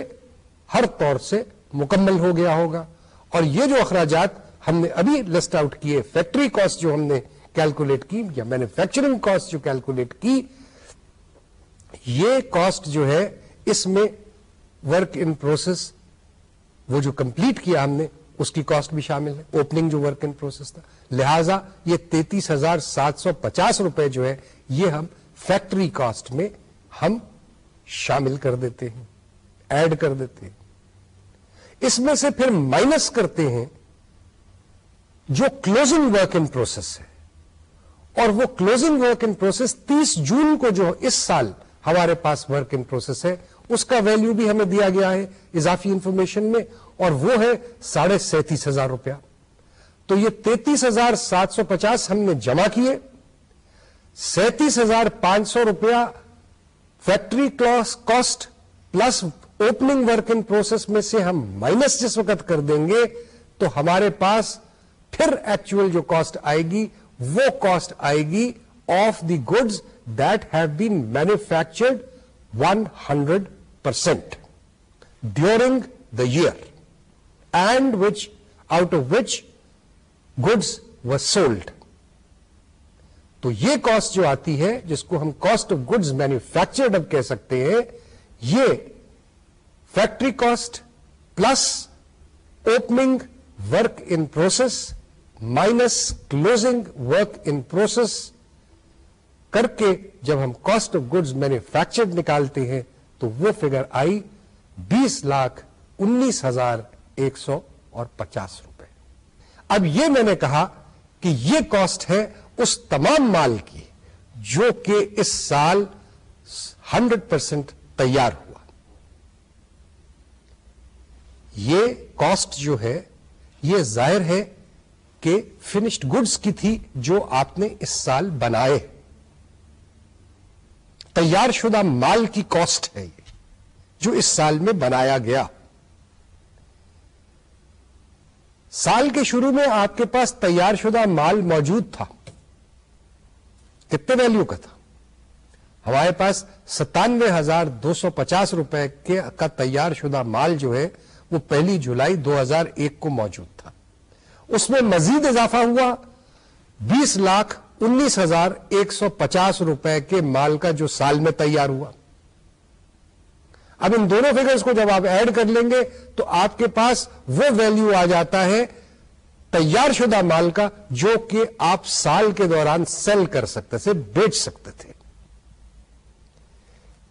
ہر طور سے مکمل ہو گیا ہوگا۔ اور یہ جو اخراجات ہم نے ابھی لسٹ آؤٹ کیے فیکٹری کاسٹ جو ہم نے کیلکولیٹ کی، یا مینوفیکچرنگ کاسٹ جو کیلکولیٹ کی یہ کاسٹ جو ہے، اس میں ورک ان پروسیس وہ جو کمپلیٹ کیا ہم نے، اس کی کاسٹ بھی شامل ہے۔ اوپننگ جو ورک ان پروسیس تھا۔ لہذا یہ تینتیس ہزار سات سو پچاس روپے جو ہے، یہ ہم فیکٹری کاسٹ میں ہم شامل کر دیتے ہیں۔ ایڈ کر دیتے ہیں۔ اس میں سے پھر مائنس کرتے ہیں، جو کلوزنگ ورک ان پروسیس ہے۔ اور وہ کلوزنگ ورک ان پروسیس تیس جون کو جو اس سال ہمارے پاس ورک ان پروسیس ہے۔ اس کا ویلیو بھی ہمیں دیا گیا ہے اضافی انفارمیشن میں، اور وہ ہے ساڑھے سینتیس ہزار روپیہ۔ تو یہ تینتیس ہزار سات سو پچاس ہم نے جمع کیے۔ سینتیس ہزار پانچ سو روپیہ factory cost plus opening work in process میں سے ہم مائنس جس وقت کر دیں گے، تو ہمارے پاس پھر ایکچوئل جو کاسٹ آئے گی، وہ کاسٹ آئے گی of the goods that have been manufactured one hundred percent during the year and which out of which goods we sold تو یہ کاسٹ جو آتی ہے، جس کو ہم کاسٹ آف گڈز مینوفیکچرڈ اب کہہ سکتے ہیں، یہ factory cost plus opening work in process minus closing work in process کر کے جب ہم کاسٹ آف گڈز مینوفیکچرڈ نکالتے ہیں، تو وہ فگر آئی بیس لاکھ انیس ہزار ایک سو اور پچاس روپے۔ اب یہ میں نے کہا کہ یہ کاسٹ ہے اس تمام مال کی جو کہ اس سال ہنڈریڈ پرسینٹ تیار ہوا۔ یہ کاسٹ جو ہے، یہ ظاہر ہے کہ فنشڈ گڈس کی تھی جو آپ نے اس سال بنائے۔ تیار شدہ مال کی کاسٹ ہے یہ، جو اس سال میں بنایا گیا۔ سال کے شروع میں آپ کے پاس تیار شدہ مال موجود تھا۔ کتنے ویلیو کا تھا؟ ہمارے پاس ستانوے ہزار دو سو پچاس روپے کا تیار شدہ مال جو ہے، وہ پہلی جولائی دو ہزار ایک کو موجود تھا۔ اس میں مزید اضافہ ہوا۔ بیس لاکھ انیس ہزار ایک سو پچاس روپے کے مال کا جو سال میں تیار ہوا۔ اب ان دونوں فگرز کو جب آپ ایڈ کر لیں گے تو آپ کے پاس وہ ویلیو آ جاتا ہے تیار شدہ مال کا جو کہ آپ سال کے دوران سیل کر سکتے تھے، بیچ سکتے تھے۔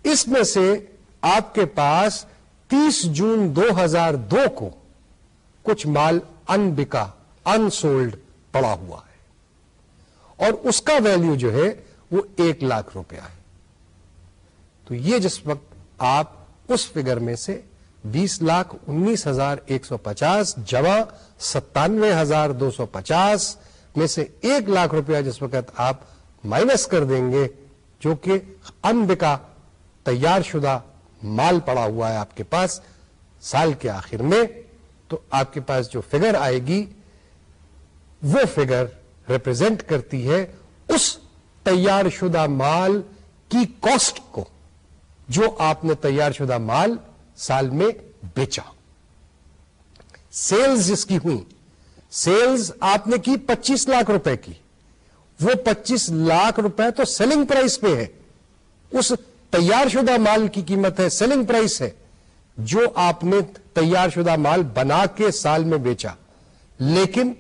اس میں سے آپ کے پاس تیس جون دو ہزار دو کو کچھ مال ان بکا ان سولڈ پڑا ہوا ہے۔ اور اس کا ویلیو جو ہے وہ ایک لاکھ روپیہ ہے۔ تو یہ جس وقت آپ اس فگر میں سے بیس لاکھ انیس ہزار ایک سو پچاس جمع ستانوے ہزار دو سو پچاس میں سے ایک لاکھ روپیہ جس وقت آپ مائنس کر دیں گے، جو کہ ان بکا تیار شدہ مال پڑا ہوا ہے آپ کے پاس سال کے آخر میں، تو آپ کے پاس جو فگر آئے گی، وہ فگر ریپرزینٹ کرتی ہے اس تیار شدہ مال کی کاسٹ کو جو آپ نے تیار شدہ مال سال میں بیچا۔ سیلز جس کی ہوئی سیلز آپ نے کی پچیس لاکھ روپے کی۔ وہ پچیس لاکھ روپے تو سیلنگ پرائز پہ ہے۔ اس تیار شدہ مال کی قیمت ہے سیلنگ پرائز ہے۔ جو آپ نے تیار شدہ مال بنا کے سال میں بیچا۔ لیکن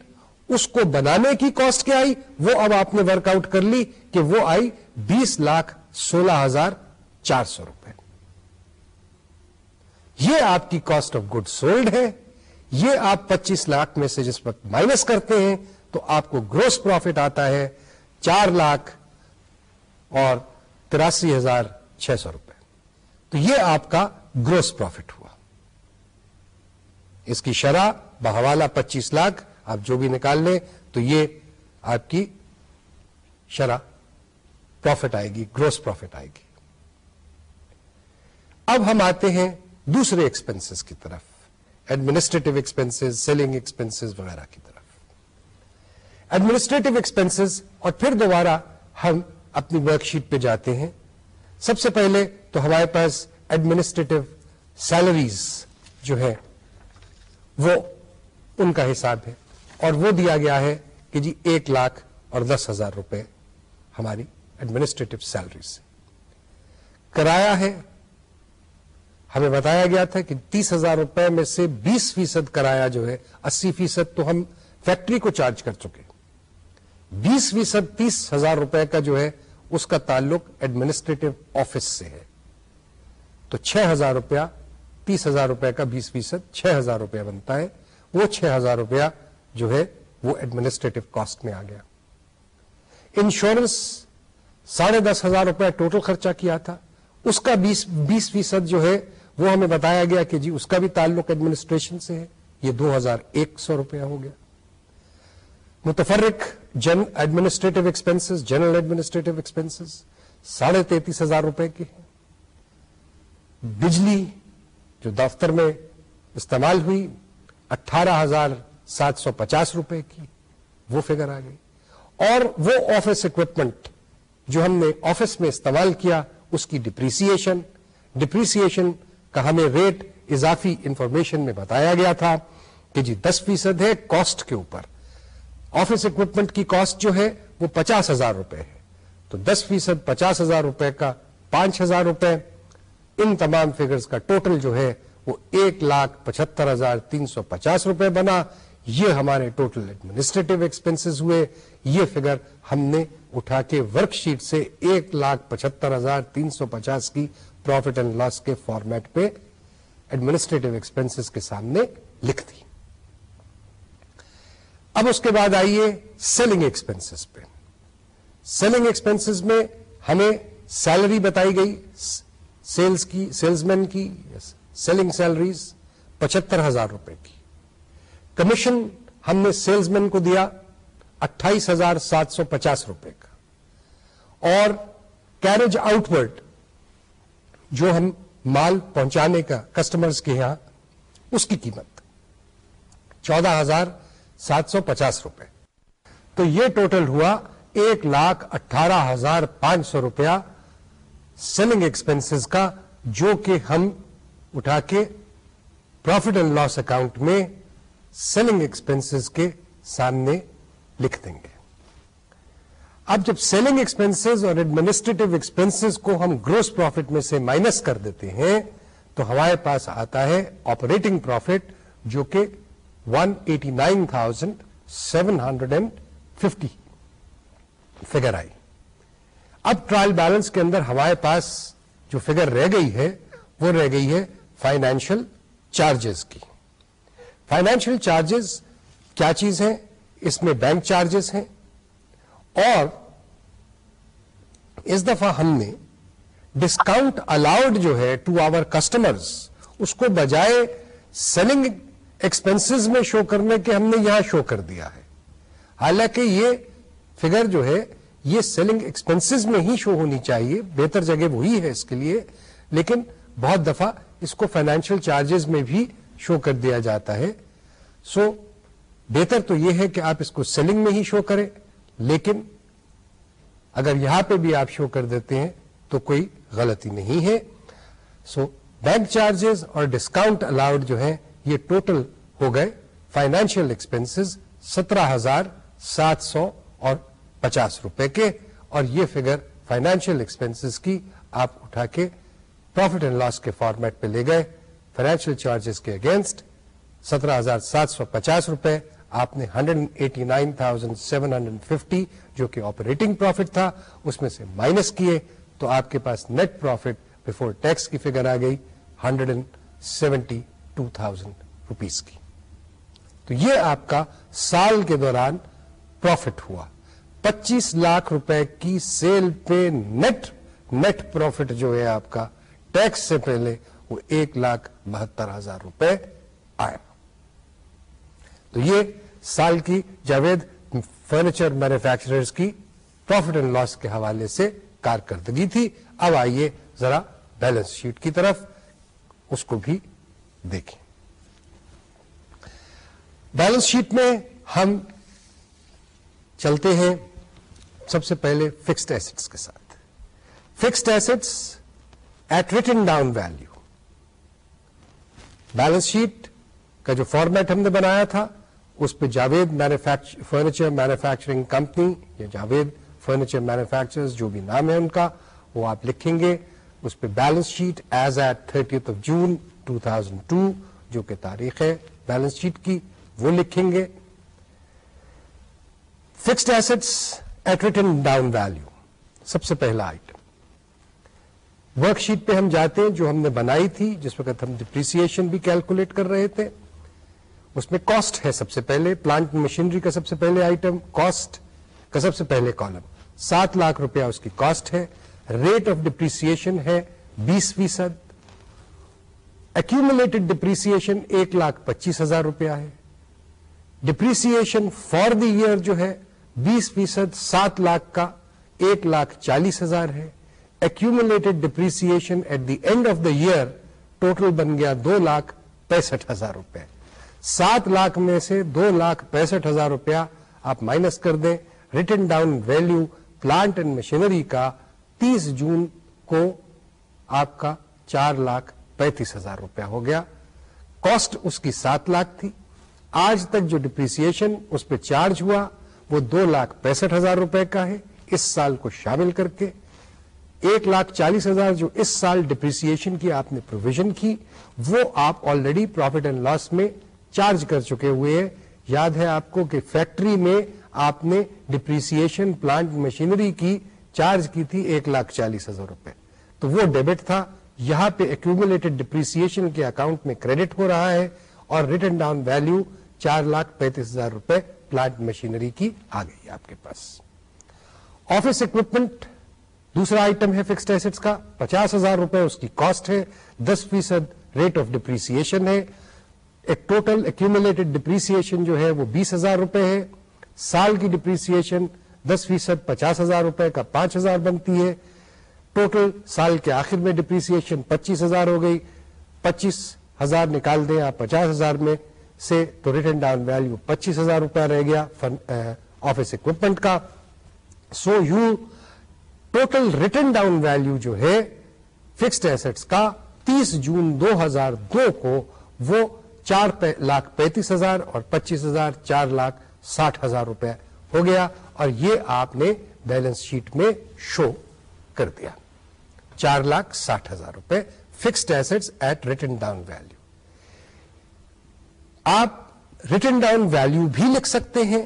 اس کو بنانے کی کاسٹ کیا آئی؟ وہ اب آپ نے ورک آؤٹ کر لی کہ وہ آئی بیس لاکھ سولہ ہزار چار سو روپے۔ یہ آپ کی کاسٹ آف گڈ سولڈ ہے۔ یہ آپ پچیس لاکھ میں سے جس وقت مائنس کرتے ہیں تو آپ کو گروس پروفٹ آتا ہے چار لاکھ اور تراسی ہزار چھ سو روپئے تو یہ آپ کا گروس پروفٹ ہوا۔ اس کی شرح بحوالہ پچیس لاکھ آپ جو بھی نکال لیں تو یہ آپ کی شرح پروفٹ آئے گی گروس پروفٹ آئے گی۔ اب ہم آتے ہیں دوسرے ایکسپنسز کی طرف ایڈمنسٹریٹو ایکسپینسز سیلنگ ایکسپینسز وغیرہ کی طرف۔ ایڈمنسٹریٹو ایکسپینسز اور پھر دوبارہ ہم اپنی ورک شیٹ پہ جاتے ہیں۔ سب سے پہلے تو ہمارے پاس ایڈمنسٹریٹو سیلریز جو ہے وہ ان کا حساب ہے۔ اور وہ دیا گیا ہے کہ جی ایک لاکھ اور دس ہزار روپے ہماری ایڈمنسٹریٹو سیلریز کرایہ ہے۔ ہمیں بتایا گیا تھا کہ تیس ہزار روپے میں سے بیس فیصد کرایہ جو ہے، اسی فیصد تو ہم فیکٹری کو چارج کر چکے بیس فیصد تیس ہزار روپے کا جو ہے، اس کا تعلق ایڈمنسٹریٹو آفس سے ہے۔ تو چھ ہزار روپیہ، تیس ہزار روپے کا بیس فیصد، چھ ہزار روپیہ بنتا ہے۔ وہ چھ ہزار روپیہ جو ہے وہ ایڈمنسٹریٹو کاسٹ میں آ گیا۔ انشورنس ساڑھے دس ہزار روپے ٹوٹل خرچہ کیا تھا۔ اس کا بیس بیس فیصد جو ہے وہ ہمیں بتایا گیا کہ جی اس کا بھی تعلق ایڈمنسٹریشن سے ہے۔ یہ دو ہزار ایک سو روپیہ ہو گیا۔ متفرق جن administrative expenses general administrative expenses ساڑھے تینتیس ہزار روپے کے ہیں۔ بجلی جو دفتر میں استعمال ہوئی، اٹھارہ ہزار سات سو پچاس روپے کی، وہ فگر آ گئی۔ اور وہ آفس اکوپمنٹ جو ہم نے آفس میں استعمال کیا، اس کی ڈپریسیشن ڈپریسیشن کا ہمیں ریٹ اضافی انفارمیشن میں بتایا گیا تھا کہ جی دس فیصد ہے کاسٹ کے اوپر۔ آفس اکوپمنٹ کی کاسٹ جو ہے، وہ پچاس ہزار روپے ہے۔ تو دس فیصد پچاس ہزار روپے کا پانچ ہزار روپے۔ ان تمام فگرز کا ٹوٹل جو ہے، وہ ایک لاکھ پچہتر ہزار تین سو پچاس روپے بنا۔ یہ ہمارے ٹوٹل ایڈمنسٹریٹو ایکسپنسز ہوئے۔ یہ فگر ہم نے اٹھا کے ورک شیٹ سے ایک لاکھ پچہتر ہزار تین سو پچاس کی پروفٹ اینڈ لاس کے فارمیٹ پہ ایڈمنسٹریٹو ایکسپنسز کے سامنے لکھ دی۔ اب اس کے بعد آئیے سیلنگ ایکسپنسز پہ۔ سیلنگ ایکسپنسز میں ہمیں سیلری بتائی گئی۔ سیلز کی سیلز مین کی سیلنگ سیلریز پچہتر ہزار روپے کی۔ کمیشن ہم نے سیلز مین کو دیا اٹھائیس ہزار سات سو پچاس روپے کا۔ اور کیریج آؤٹ ورڈ جو ہم مال پہنچانے کا کسٹمرز کے یہاں، اس کی قیمت چودہ ہزار سات سو پچاس روپے۔ تو یہ ٹوٹل ہوا ایک لاکھ اٹھارہ ہزار پانچ سو روپیہ سیلنگ ایکسپینسز کا، جو کہ ہم اٹھا کے پروفٹ اینڈ لاس اکاؤنٹ میں سیلنگ ایکسپینسز کے سامنے لکھ دیں گے۔ اب جب سیلنگ ایکسپینسز اور ایڈمنسٹریٹو ایکسپینسز کو ہم گروس پروفٹ میں سے مائنس کر دیتے ہیں، تو ہمارے پاس آتا ہے آپریٹنگ پروفٹ جو کہ one eighty nine thousand seven hundred and fifty figure آئی۔ اب ٹرائل بیلنس کے اندر ہمارے پاس جو فگر رہ گئی ہے، وہ رہ گئی ہے فائنینشل چارجز کی۔ فائنینشیل چارجز کیا چیز ہے اس میں بینک چارجز ہیں۔ اور اس دفعہ ہم نے ڈسکاؤنٹ الاؤڈ جو ہے ٹو آور کسٹمرز، اس کو بجائے سیلنگ ایکسپنسز میں شو کرنے کے ہم نے یہاں شو کر دیا ہے۔ حالانکہ یہ فگر جو ہے، یہ سیلنگ ایکسپنسز میں ہی شو ہونی چاہیے، بہتر جگہ وہی ہے اس کے لیے، لیکن بہت دفعہ اس کو فائنینشیل چارجز میں بھی شو کر دیا جاتا ہے۔ سو so, بہتر تو یہ ہے کہ آپ اس کو سیلنگ میں ہی شو کریں لیکن اگر یہاں پہ بھی آپ شو کر دیتے ہیں تو کوئی غلطی نہیں ہے۔ سو بینک چارجز اور ڈسکاؤنٹ الاؤڈ جو ہے یہ ٹوٹل ہو گئے۔ فائنینشیل ایکسپینسز سترہ ہزار سات سو اور پچاس روپے کے۔ اور یہ فگر فائنینشیل ایکسپینسز کی آپ اٹھا کے پروفٹ اینڈ لاس کے فارمیٹ پہ لے گئے۔ فائنینشیل چارجز کے اگینسٹ سترہ ہزار سات سو پچاس روپے، آپ نے hundred eighty nine thousand seven hundred fifty جو کہ آپریٹنگ پروفٹ تھا، اس میں سے مائنس کیے تو آپ کے پاس نیٹ پروفٹ بفور ٹیکس کی فگر آ گئی hundred and seventy two thousand rupees کی۔ تو یہ آپ کا سال کے دوران پروفٹ ہوا۔ پچیس لاکھ روپے کی سیل پہ نیٹ نیٹ پروفٹ جو ہے آپ کا ٹیکس سے پہلے وہ ایک لاکھ بہتر ہزار روپے آیا تو یہ سال کی جاوید فرنیچر مینوفیکچررز کی پروفٹ اینڈ لاس کے حوالے سے کارکردگی تھی۔ اب آئیے ذرا بیلنس شیٹ کی طرف اس کو بھی دیکھیں۔ بیلنس شیٹ میں ہم چلتے ہیں سب سے پہلے فکسڈ ایسٹس کے ساتھ۔ Fixed assets at written down value balance sheet کا جو فارمیٹ ہم نے بنایا تھا، اس پہ جاوید فرنیچر مینوفیکچرنگ کمپنی یا جاوید فرنیچر مینوفیکچر جو بھی نام ہے ان کا، وہ آپ لکھیں گے۔ اس پہ balance sheet as at thirtieth of June two thousand two جو کہ تاریخ ہے بیلنس شیٹ کی، وہ لکھیں گے۔ Fixed assets at written down value سب سے پہلا آئٹم ورک شیٹ پہ ہم جاتے ہیں جو ہم نے بنائی تھی، جس وقت ہم ڈپریسن بھی کیلکولیٹ کر رہے تھے۔ اس میں کاسٹ ہے سب سے پہلے پلانٹ مشینری کا سب سے پہلے آئٹم کاسٹ کا سب سے پہلے کالم سات لاکھ روپیہ اس کی کاسٹ ہے۔ ریٹ آف ڈپریسن ہے بیس فیصد۔ ایکومولیٹڈ ڈپریسن ایک لاکھ پچیس ہزار روپیہ ہے۔ ڈپریسن فار دی ایئر جو ہے بیس فیصد، سات لاکھ کا ایک لاکھ چالیس ہزار ہے۔ Accumulated depreciation at the end of the year total بن گیا دو لاکھ پینسٹھ ہزار روپے۔ سات لاکھ میں سے دو لاکھ پینسٹھ ہزار روپیہ آپ مائنس کر دیں۔ Written down value plant and machinery کا تیس جون کو آپ کا چار لاکھ پینتیس ہزار روپیہ ہو گیا۔ کاسٹ اس کی سات لاکھ تھی۔ آج تک جو ڈپریسن اس پہ چارج ہوا وہ دو لاکھ پینسٹھ ہزار روپے کا ہے۔ اس سال کو شامل کر کے ایک لاکھ چالیس ہزار جو اس سال ڈپریسن کی آپ نے پروویژن کی، وہ آپ آلریڈی پروفٹ اینڈ لاس میں چارج کر چکے ہوئے ہیں۔ یاد ہے آپ کو کہ فیکٹری میں آپ نے ڈپریسن پلانٹ مشینری کی چارج کی تھی ایک لاکھ چالیس ہزار روپے۔ تو وہ ڈیبٹ تھا۔ یہاں پہ ایکومولیٹڈ ڈپریسن کے اکاؤنٹ میں کریڈٹ ہو رہا ہے اور ریٹرن ڈاؤن ویلو چار لاکھ پینتیس ہزار روپے پلانٹ مشینری کی آ گئی آپ کے پاس۔ آفس اکوپمنٹ دوسرا آئٹم ہے فکسڈ ایسٹس کا، پچاس ہزار روپے اس کی کاسٹ ہے، دس فیصد ریٹ آف ڈپریسن ہے۔ ایک ٹوٹل ایکومولیٹڈ ڈپریسن جو ہے وہ بیس ہزار روپے ہے۔ سال کی ڈپریسن دس فیصد، پچاس ہزار روپے کا پانچ ہزار بنتی ہے۔ ٹوٹل سال کے آخر میں ڈپریسن پچیس ہزار ہو گئی۔ پچیس ہزار نکال دیں آپ پچاس ہزار میں سے تو ریٹرن ڈاؤن ویلو پچیس ہزار روپیہ رہ گیا۔ آفس اکوپمنٹ کا۔ So you total written down value جو ہے فکسڈ ایسٹس کا تیس جون دو ہزار دو کو وہ چار لاکھ پینتیس ہزار اور پچیس ہزار چار لاکھ ساٹھ ہزار روپے ہو گیا اور یہ آپ نے بیلنس شیٹ میں شو کر دیا۔ چار لاکھ ساٹھ ہزار روپے fixed assets at written down value آپ ریٹن ڈاؤن ویلو بھی لکھ سکتے ہیں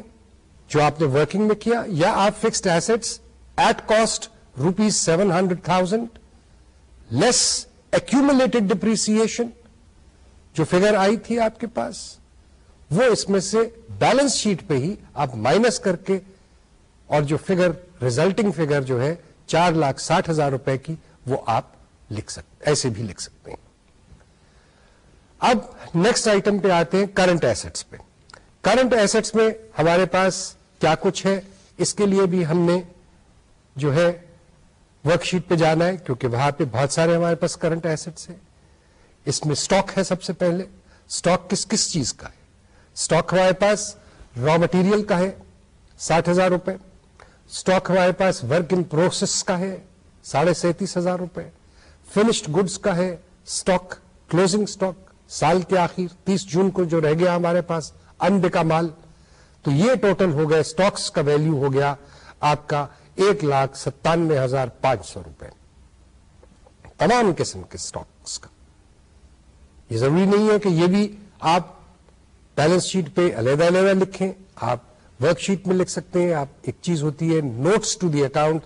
جو آپ نے ورکنگ میں کیا یا آپ fixed assets at cost rupees seven hundred thousand less accumulated depreciation جو فگر آئی تھی آپ کے پاس، وہ اس میں سے بیلنس شیٹ پہ ہی آپ مائنس کر کے اور جو فگر ریزلٹنگ فگر جو ہے، چار لاکھ ساٹھ ہزار روپے کی وہ آپ لکھ سکتے ایسے بھی لکھ سکتے ہیں۔ اب نیکسٹ آئٹم پہ آتے ہیں کرنٹ ایسٹس پہ۔ کرنٹ ایسٹس میں ہمارے پاس کیا کچھ ہے؟ اس کے لیے بھی ہم نے جو ہے ورک شیٹ پہ جانا ہے، کیونکہ وہاں پہ بہت سارے ہمارے پاس کرنٹ ایسٹس ہیں۔ اس میں اسٹاک ہے سب سے پہلے۔ اسٹاک کس کس چیز کا ہے؟ اسٹاک ہمارے پاس را مٹیریل کا ہے، ساٹھ ہزار روپے۔ اسٹاک ہمارے پاس ورک ان پروسیس کا ہے، ساڑھے سینتیس ہزار روپے۔ فنشڈ گڈس کا ہے اسٹاک کلوزنگ اسٹاک سال کے آخر، تیس جون کو جو رہ گیا ہمارے پاس ان بکا مال۔ تو یہ ٹوٹل ہو گیا اسٹاکس کا ویلو ہو گیا آپ کا ایک لاکھ ستانوے ہزار پانچ سو روپے۔ تمام قسم کے اسٹاکس کا۔ یہ ضروری نہیں ہے کہ یہ بھی آپ بیلنس شیٹ پہ علیحدہ علیحدہ لکھیں، آپ ورک شیٹ میں لکھ سکتے ہیں، آپ ایک چیز ہوتی ہے نوٹس ٹو دی اکاؤنٹ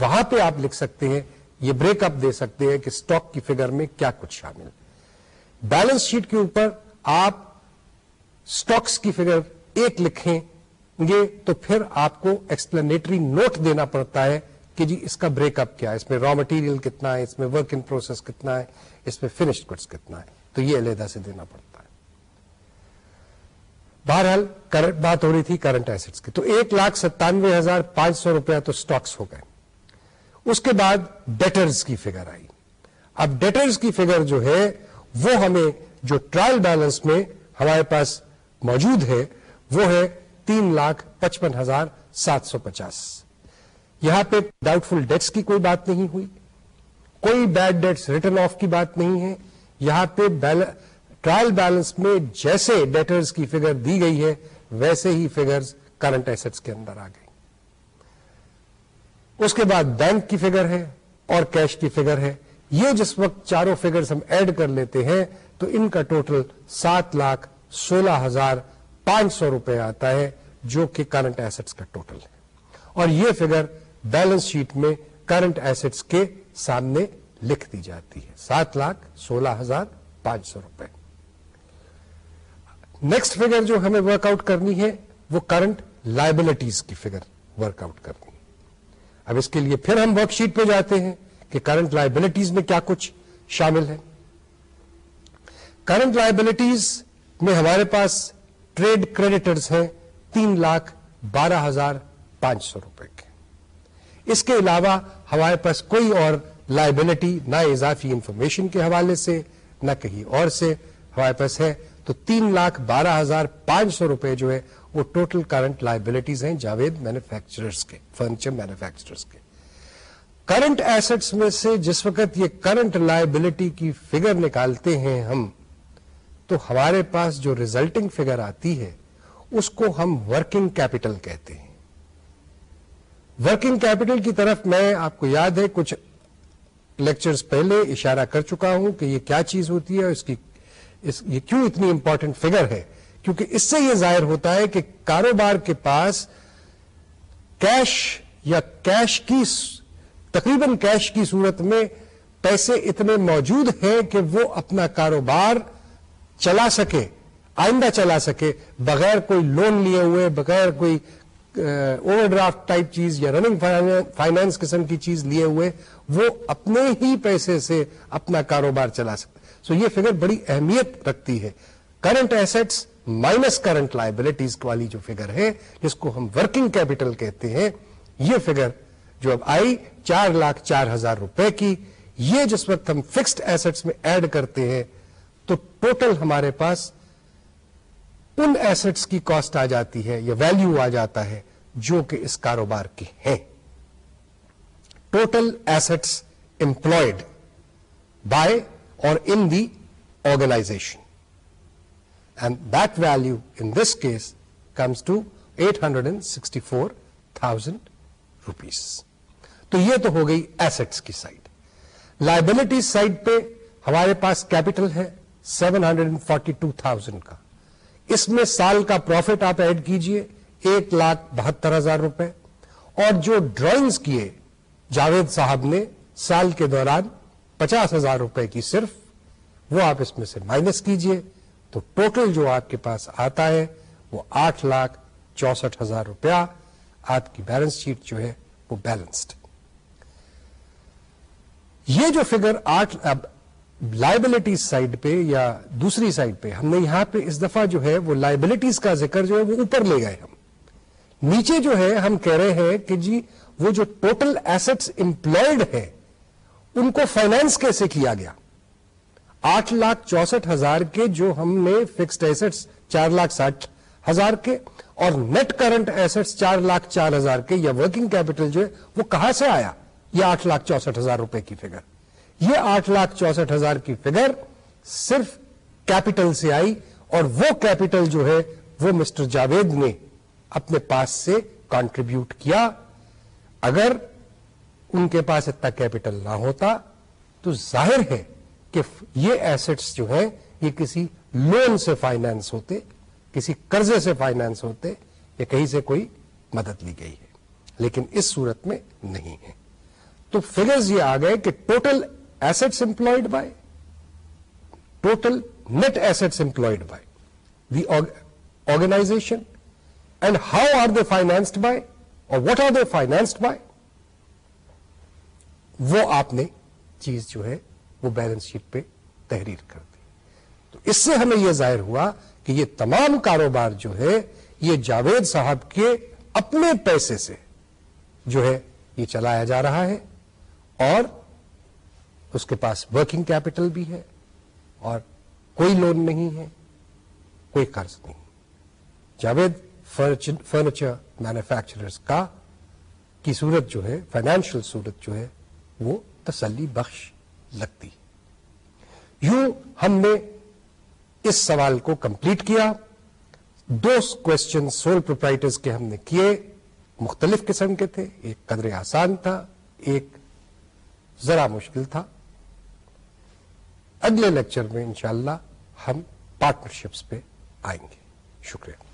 وہاں پہ آپ لکھ سکتے ہیں، یہ بریک اپ دے سکتے ہیں کہ اسٹاک کی فگر میں کیا کچھ شامل بیلنس شیٹ کے اوپر آپ اسٹاکس کی فگر ایک لکھیں گے تو پھر آپ کو ایکسپلینیٹری نوٹ دینا پڑتا ہے کہ جی اس کا بریک اپ کیا ہے، اس میں را مٹیریل کتنا ہے، اس میں ورک ان پروسیس کتنا ہے، اس میں فنشڈ گڈس کتنا ہے۔ تو یہ علیحدہ سے دینا پڑتا ہے۔ بہرحال بات ہو رہی تھی کرنٹ ایسٹس کی۔ تو ایک لاکھ ستانوے ہزار پانچ سو روپیہ تو اسٹاکس ہو گئے۔ اس کے بعد ڈیٹرز کی فگر آئی۔ اب ڈیٹرز کی فگر جو ہے، وہ ہمیں جو ٹرائل بیلنس میں ہمارے پاس موجود ہے، وہ ہے تین لاکھ پچپن ہزار سات سو پچاس۔ یہاں پہ ڈاؤٹ فل ڈیٹس کی کوئی بات نہیں ہوئی۔ کوئی بیڈ ڈیٹس ریٹرن آف کی بات نہیں ہے۔ یہاں پہ ٹرائل بیلنس میں جیسے ڈیٹرز کی فگر دی گئی ہے، ویسے ہی فگرز کرنٹ ایسٹس کے اندر آ گئی اس کے بعد بینک کی فگر ہے اور کیش کی فگر ہے۔ یہ جس وقت چاروں فگرز ہم ایڈ کر لیتے ہیں، تو ان کا ٹوٹل سات لاکھ سولہ ہزار پانچ سو روپے آتا ہے۔ جو کہ کرنٹ ایسٹس کا ٹوٹل ہے۔ اور یہ فگر بیلنس شیٹ میں کرنٹ ایسٹس کے سامنے لکھ دی جاتی ہے۔ سات لاکھ سولہ ہزار پانچ سو روپے۔ نیکسٹ فگر جو ہمیں ورک آؤٹ کرنی ہے، وہ کرنٹ لائبلٹیز کی فگر ورک آؤٹ کرنی ہے۔ اب اس کے لیے پھر ہم ورک شیٹ پہ جاتے ہیں کہ کرنٹ لائبلٹیز میں کیا کچھ شامل ہے۔ کرنٹ لائبلٹیز میں ہمارے پاس ٹریڈ کریڈیٹرز ہیں۔ تین لاکھ بارہ ہزار پانچ سو روپے کے۔ اس کے علاوہ ہمارے پاس کوئی اور لائبلٹی نہ اضافی انفارمیشن کے حوالے سے، نہ کہیں اور سے ہمارے پاس ہے۔ تو تین لاکھ بارہ ہزار پانچ سو روپے جو ہے، وہ ٹوٹل کرنٹ لائبلٹیز ہیں جاوید مینوفیکچررز کے فرنیچر مینوفیکچررز کے۔ کرنٹ ایسٹس میں سے جس وقت یہ کرنٹ لائبلٹی کی فگر نکالتے ہیں ہم، تو ہمارے پاس جو ریزلٹنگ فگر آتی ہے اس کو ہم ورکنگ کیپٹل کہتے ہیں۔ ورکنگ کیپٹل کی طرف میں آپ کو یاد ہے، کچھ لیکچرز پہلے اشارہ کر چکا ہوں کہ یہ کیا چیز ہوتی ہے اس کی، اس، یہ کیوں اتنی امپورٹنٹ فگر ہے؟ کیونکہ اس سے یہ ظاہر ہوتا ہے کہ کاروبار کے پاس کیش یا کیش کی تقریباً کیش کی صورت میں پیسے اتنے موجود ہیں کہ وہ اپنا کاروبار چلا سکے۔ آئندہ چلا سکے، بغیر کوئی لون لیے ہوئے، بغیر کوئی اوور ڈرافٹ ٹائپ چیز یا رننگ فائنانس قسم کی چیز لیے ہوئے، وہ اپنے ہی پیسے سے اپنا کاروبار چلا سکتا سو یہ فگر بڑی اہمیت رکھتی ہے۔ Current assets minus current liabilities والی جو فگر ہے، جس کو ہم ورکنگ کیپٹل کہتے ہیں، یہ فگر جو اب آئی، چار لاکھ چار ہزار روپے کی، یہ جس وقت ہم فکسڈ ایسٹس میں ایڈ کرتے ہیں، تو ٹوٹل ہمارے پاس ان ایسٹس کی کاسٹ آ جاتی ہے یا ویلو آ جاتا ہے جو کہ اس کاروبار کے ہیں total assets employed by or in the organization and that value in this case comes to eight hundred and sixty four thousand rupees تو یہ تو ہو گئی ایسٹس کی سائڈ لائبلٹی سائڈ پہ ہمارے پاس کیپٹل ہے seven hundred and forty two thousand کا۔ اس میں سال کا پروفٹ آپ ایڈ کیجیے، ایک لاکھ بہتر ہزار روپے۔ اور جو ڈرائنگز کیے، جاوید صاحب نے سال کے دوران پچاس ہزار روپے کی صرف، وہ آپ اس میں سے مائنس کیجیے۔ تو ٹوٹل جو آپ کے پاس آتا ہے، وہ آٹھ لاکھ چونسٹھ ہزار روپیہ آپ کی بیلنس شیٹ جو ہے، وہ بیلنسڈ یہ جو فگر آٹھ لائبلٹی سائڈ پہ یا دوسری سائڈ پہ، ہم نے یہاں پہ اس دفعہ جو ہے وہ لائبلٹیز کا ذکر جو ہے وہ اوپر لے گئے ہم۔ نیچے جو ہے ہم کہہ رہے ہیں کہ جی وہ جو ٹوٹل ایسٹس امپلائڈ ہے، ان کو فائنانس کیسے کیا گیا؟ آٹھ لاکھ چونسٹھ ہزار کے جو ہم نے فکسڈ ایسٹس چار لاکھ ساٹھ ہزار کے، اور نیٹ کرنٹ ایسٹس چار لاکھ چار ہزار کے، یا ورکنگ کیپٹل جو ہے وہ کہاں سے آیا؟ یہ آٹھ لاکھ چونسٹھ ہزار روپے کی فگر یہ آٹھ لاکھ چونسٹھ ہزار کی فگر صرف کیپٹل سے آئی اور وہ کیپٹل جو ہے وہ مسٹر جاوید نے اپنے پاس سے کانٹریبیوٹ کیا۔ اگر ان کے پاس اتنا کیپٹل نہ ہوتا تو ظاہر ہے کہ یہ ایسٹس جو ہیں یہ کسی لون سے فائنانس ہوتے، کسی قرضے سے فائنانس ہوتے، یا کہیں سے کوئی مدد لی گئی ہے۔ لیکن اس صورت میں نہیں ہے۔ تو فگرز یہ آ گئے کہ total assets employed by, total net assets employed by the organization, and how are they financed by, or what are they financed by, وہ آپ نے چیز جو ہے وہ بیلنس شیٹ پہ تحریر کر دی۔ تو اس سے ہمیں یہ ظاہر ہوا کہ یہ تمام کاروبار جو ہے یہ جاوید صاحب کے اپنے پیسے سے جو ہے یہ چلایا جا رہا ہے اور اس کے پاس ورکنگ کیپٹل بھی ہے اور کوئی لون نہیں ہے، کوئی قرض نہیں۔ جاوید فرنیچر مینوفیکچررز کا، کی صورت جو ہے فائنینشیل صورت جو ہے، وہ تسلی بخش لگتی۔ یوں ہم نے اس سوال کو کمپلیٹ کیا۔ دو کوشچن سول پروپرائٹرز کے ہم نے کیے۔ مختلف قسم کے تھے۔ ایک قدر آسان تھا، ایک ذرا مشکل تھا۔ اگلے لیکچر میں انشاءاللہ ہم پارٹنرشپس پہ آئیں گے۔ شکریہ۔